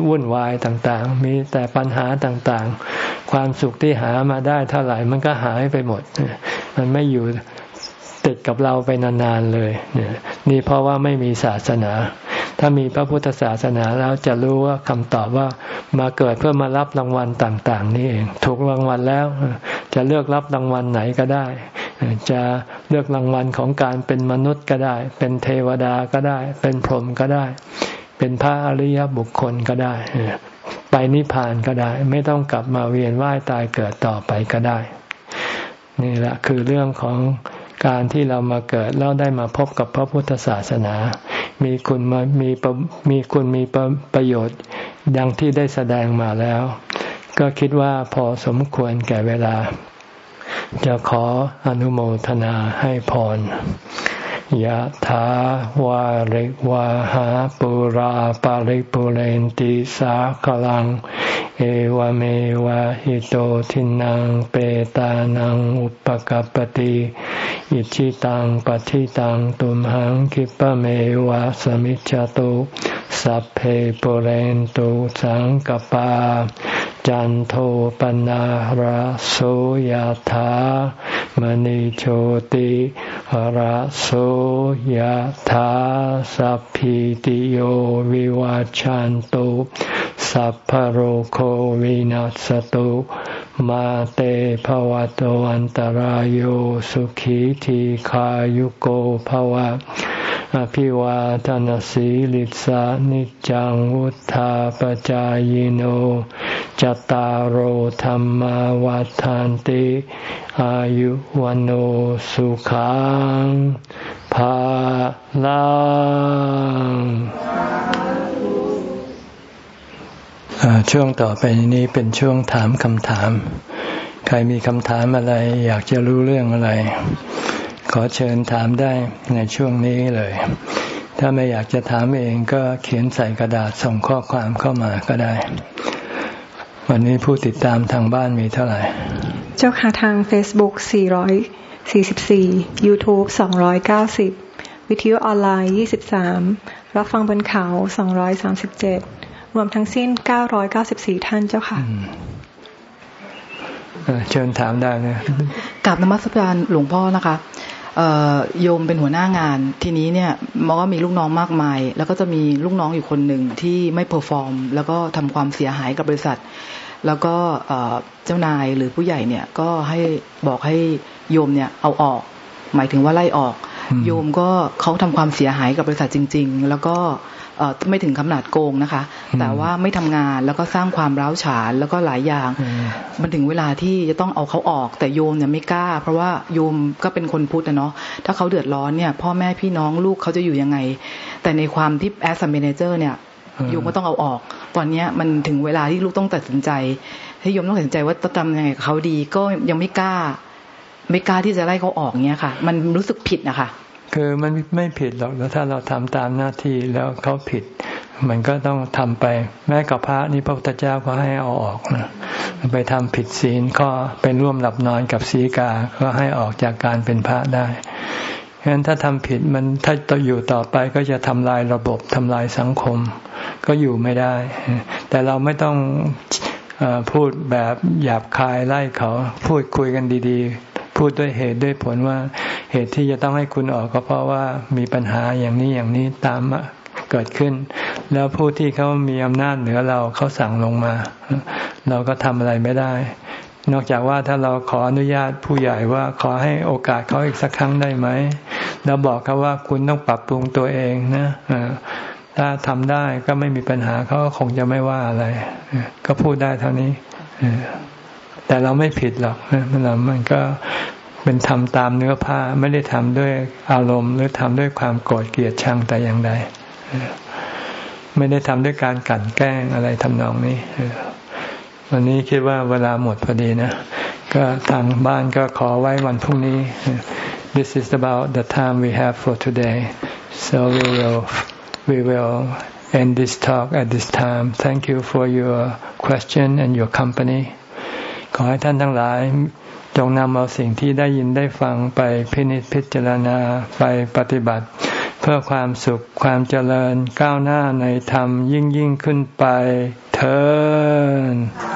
วุ่นวายต่างๆ มีแต่ปัญหาต่างๆ ความสุขที่หามาได้เท่าไหร่มันก็หายไปหมด มันไม่อยู่ติดกับเราไปนานๆเลยนี่เพราะว่าไม่มีศาสนา ถ้ามีพระพุทธศาสนาแล้วจะรู้ว่าคำตอบว่ามาเกิดเพื่อมารับรางวัลต่าง ๆ นี่เอง ถูกรางวัลแล้ว จะเลือกรับรางวัลไหนก็ได้ จะเลือกรางวัลของการเป็นมนุษย์ก็ได้ เป็นเทวดาก็ได้ เป็นพรหมก็ได้ เป็นพระอริยบุคคลก็ได้ ไปนิพพานก็ได้ ไม่ต้องกลับมาเวียนว่ายตายเกิดต่อไปก็ได้ นี่แหละคือเรื่องของการที่เรามาเกิดแล้วได้มาพบกับพระพุทธศาสนา มีคุณมามีมีคุณมีประโยชน์ดังที่ได้แสดงมาแล้ว ก็คิดว่าพอสมควรแก่เวลา จะขออนุโมทนาให้พรยะถาวาริวาหาปุราปาริปุเรนติสาคลัง เอวเมวะอิโตทินังเปตานังอุปกัปติอิชิตังปฏิตังตุมหังคิปะเมวะสมิจจตุสัพเพปุเรนตุสังกปา จันโทปนะระโสยธามณิโชติระโสยธาสัพพิติโยวิวาจันตุสัพพโรโควินัสตุมาเตภวะตวันตารโยสุขีทีขายุโกภวะ อภิวาทานสีลิสานิจังวุธาปจายโนจตารโหธรรมวาทานติ อายุวันโอสุขังภาลังช่วงต่อไปนี้เป็นช่วงถามคำถาม ใครมีคำถามอะไร อยากจะรู้เรื่องอะไร ขอเชิญถามได้ในช่วงนี้เลย ถ้าไม่อยากจะถามเองก็เขียนใส่กระดาษส่งข้อความเข้ามาก็ได้ วันนี้ผู้ติดตามทางบ้านมีเท่าไหร่ เจ้าค่ะทาง Facebook 444 YouTube 290 วิทยุออนไลน์ 23 รับฟังบนเขา 237 รวมทั้งสิ้น 994 ท่านเจ้าค่ะเชิญถามได้นะกลับนมัสการหลวงพ่อนะคะ โยมเป็นหัวหน้างาน ทีนี้เนี่ยมันก็มีลูกน้องมากมาย แล้วก็จะมีลูกน้องอยู่คนหนึ่งที่ไม่ perform แล้วก็ทำความเสียหายกับบริษัท แล้วก็เจ้านายหรือผู้ใหญ่เนี่ยก็ให้บอกให้โยมเนี่ยเอาออก หมายถึงว่าไล่ออก โยมก็เขาทำความเสียหายกับบริษัทจริง ๆ แล้วก็ ไม่ถึงขนาดโกงนะคะ แต่ว่าไม่ทำงานแล้วก็สร้างความร้าวฉานแล้วก็หลายอย่าง มันถึงเวลาที่จะต้องเอาเขาออก แต่โยมเนี่ยไม่กล้า เพราะว่าโยมก็เป็นคนพุทธนะเนาะถ้าเขาเดือดร้อนเนี่ยพ่อแม่พี่น้องลูกเขาจะอยู่ยังไง แต่ในความที่แอสเมนเจอร์เนี่ยโยมก็ต้องเอาออก ตอนนี้มันถึงเวลาที่ลูกต้องตัดสินใจให้โยมต้องตัดสินใจว่าจะทำยังไงกับเขาดีก็ยังไม่กล้า ไม่กล้าที่จะไล่เขาออกเนี่ยค่ะ มันรู้สึกผิดนะคะ คือมันไม่ผิดหรอกแล้วถ้าเราทำตามหน้าที่แล้วเขาผิด มันก็ต้องทำไป แม้กับพระนี่พระพุทธเจ้าก็ให้เอาออกนะไปทำผิดศีลก็เป็นร่วมหลับนอนกับศีกาก็ให้ออกจากการเป็นพระได้ฉะนั้นถ้าทำผิดมันถ้าต่ออยู่ต่อไปก็จะทำลายระบบทำลายสังคม ก็อยู่ไม่ได้ แต่เราไม่ต้องอพูดแบบหยาบคายไล่เขาพูดคุยกันดี พูดด้วยเหตุด้วยผลว่าเหตุที่จะต้องให้คุณออกก็เพราะว่ามีปัญหาอย่างนี้อย่างนี้ตามเกิดขึ้น แล้วผู้ที่เขามีอำนาจเหนือเราเขาสั่งลงมา เราก็ทำอะไรไม่ได้ นอกจากว่าถ้าเราขออนุญาตผู้ใหญ่ว่าขอให้โอกาสเขาอีกสักครั้งได้ไหมเราบอกเขาว่าคุณต้องปรับปรุงตัวเองนะถ้าทำได้ก็ไม่มีปัญหาเขาก็คงจะไม่ว่าอะไร ก็พูดได้เท่านี้ แต่เราไม่ผิดหรอกเรามันก็เป็นทำตามเนื้อผ้าไม่ได้ทำด้วยอารมณ์ หรือทำด้วยความโกรธเกลียดชังแต่อย่างใดไม่ได้ทำด้วยการกั่นแกล้งอะไรทำนองนี้วันนี้คิดว่าเวลาหมดพอดีนะ ก็ทางบ้านก็ขอไว้วันพรุ่งนี้ This is about the time we have for today so we will we will end this talk at this time thank you for your question and your company ขอให้ท่านทั้งหลายจงนำเอาสิ่งที่ได้ยินได้ฟังไปพินิจพิจารณาไปปฏิบัติ เพื่อความสุขความเจริญก้าวหน้าในธรรมยิ่งยิ่งขึ้นไปเถิด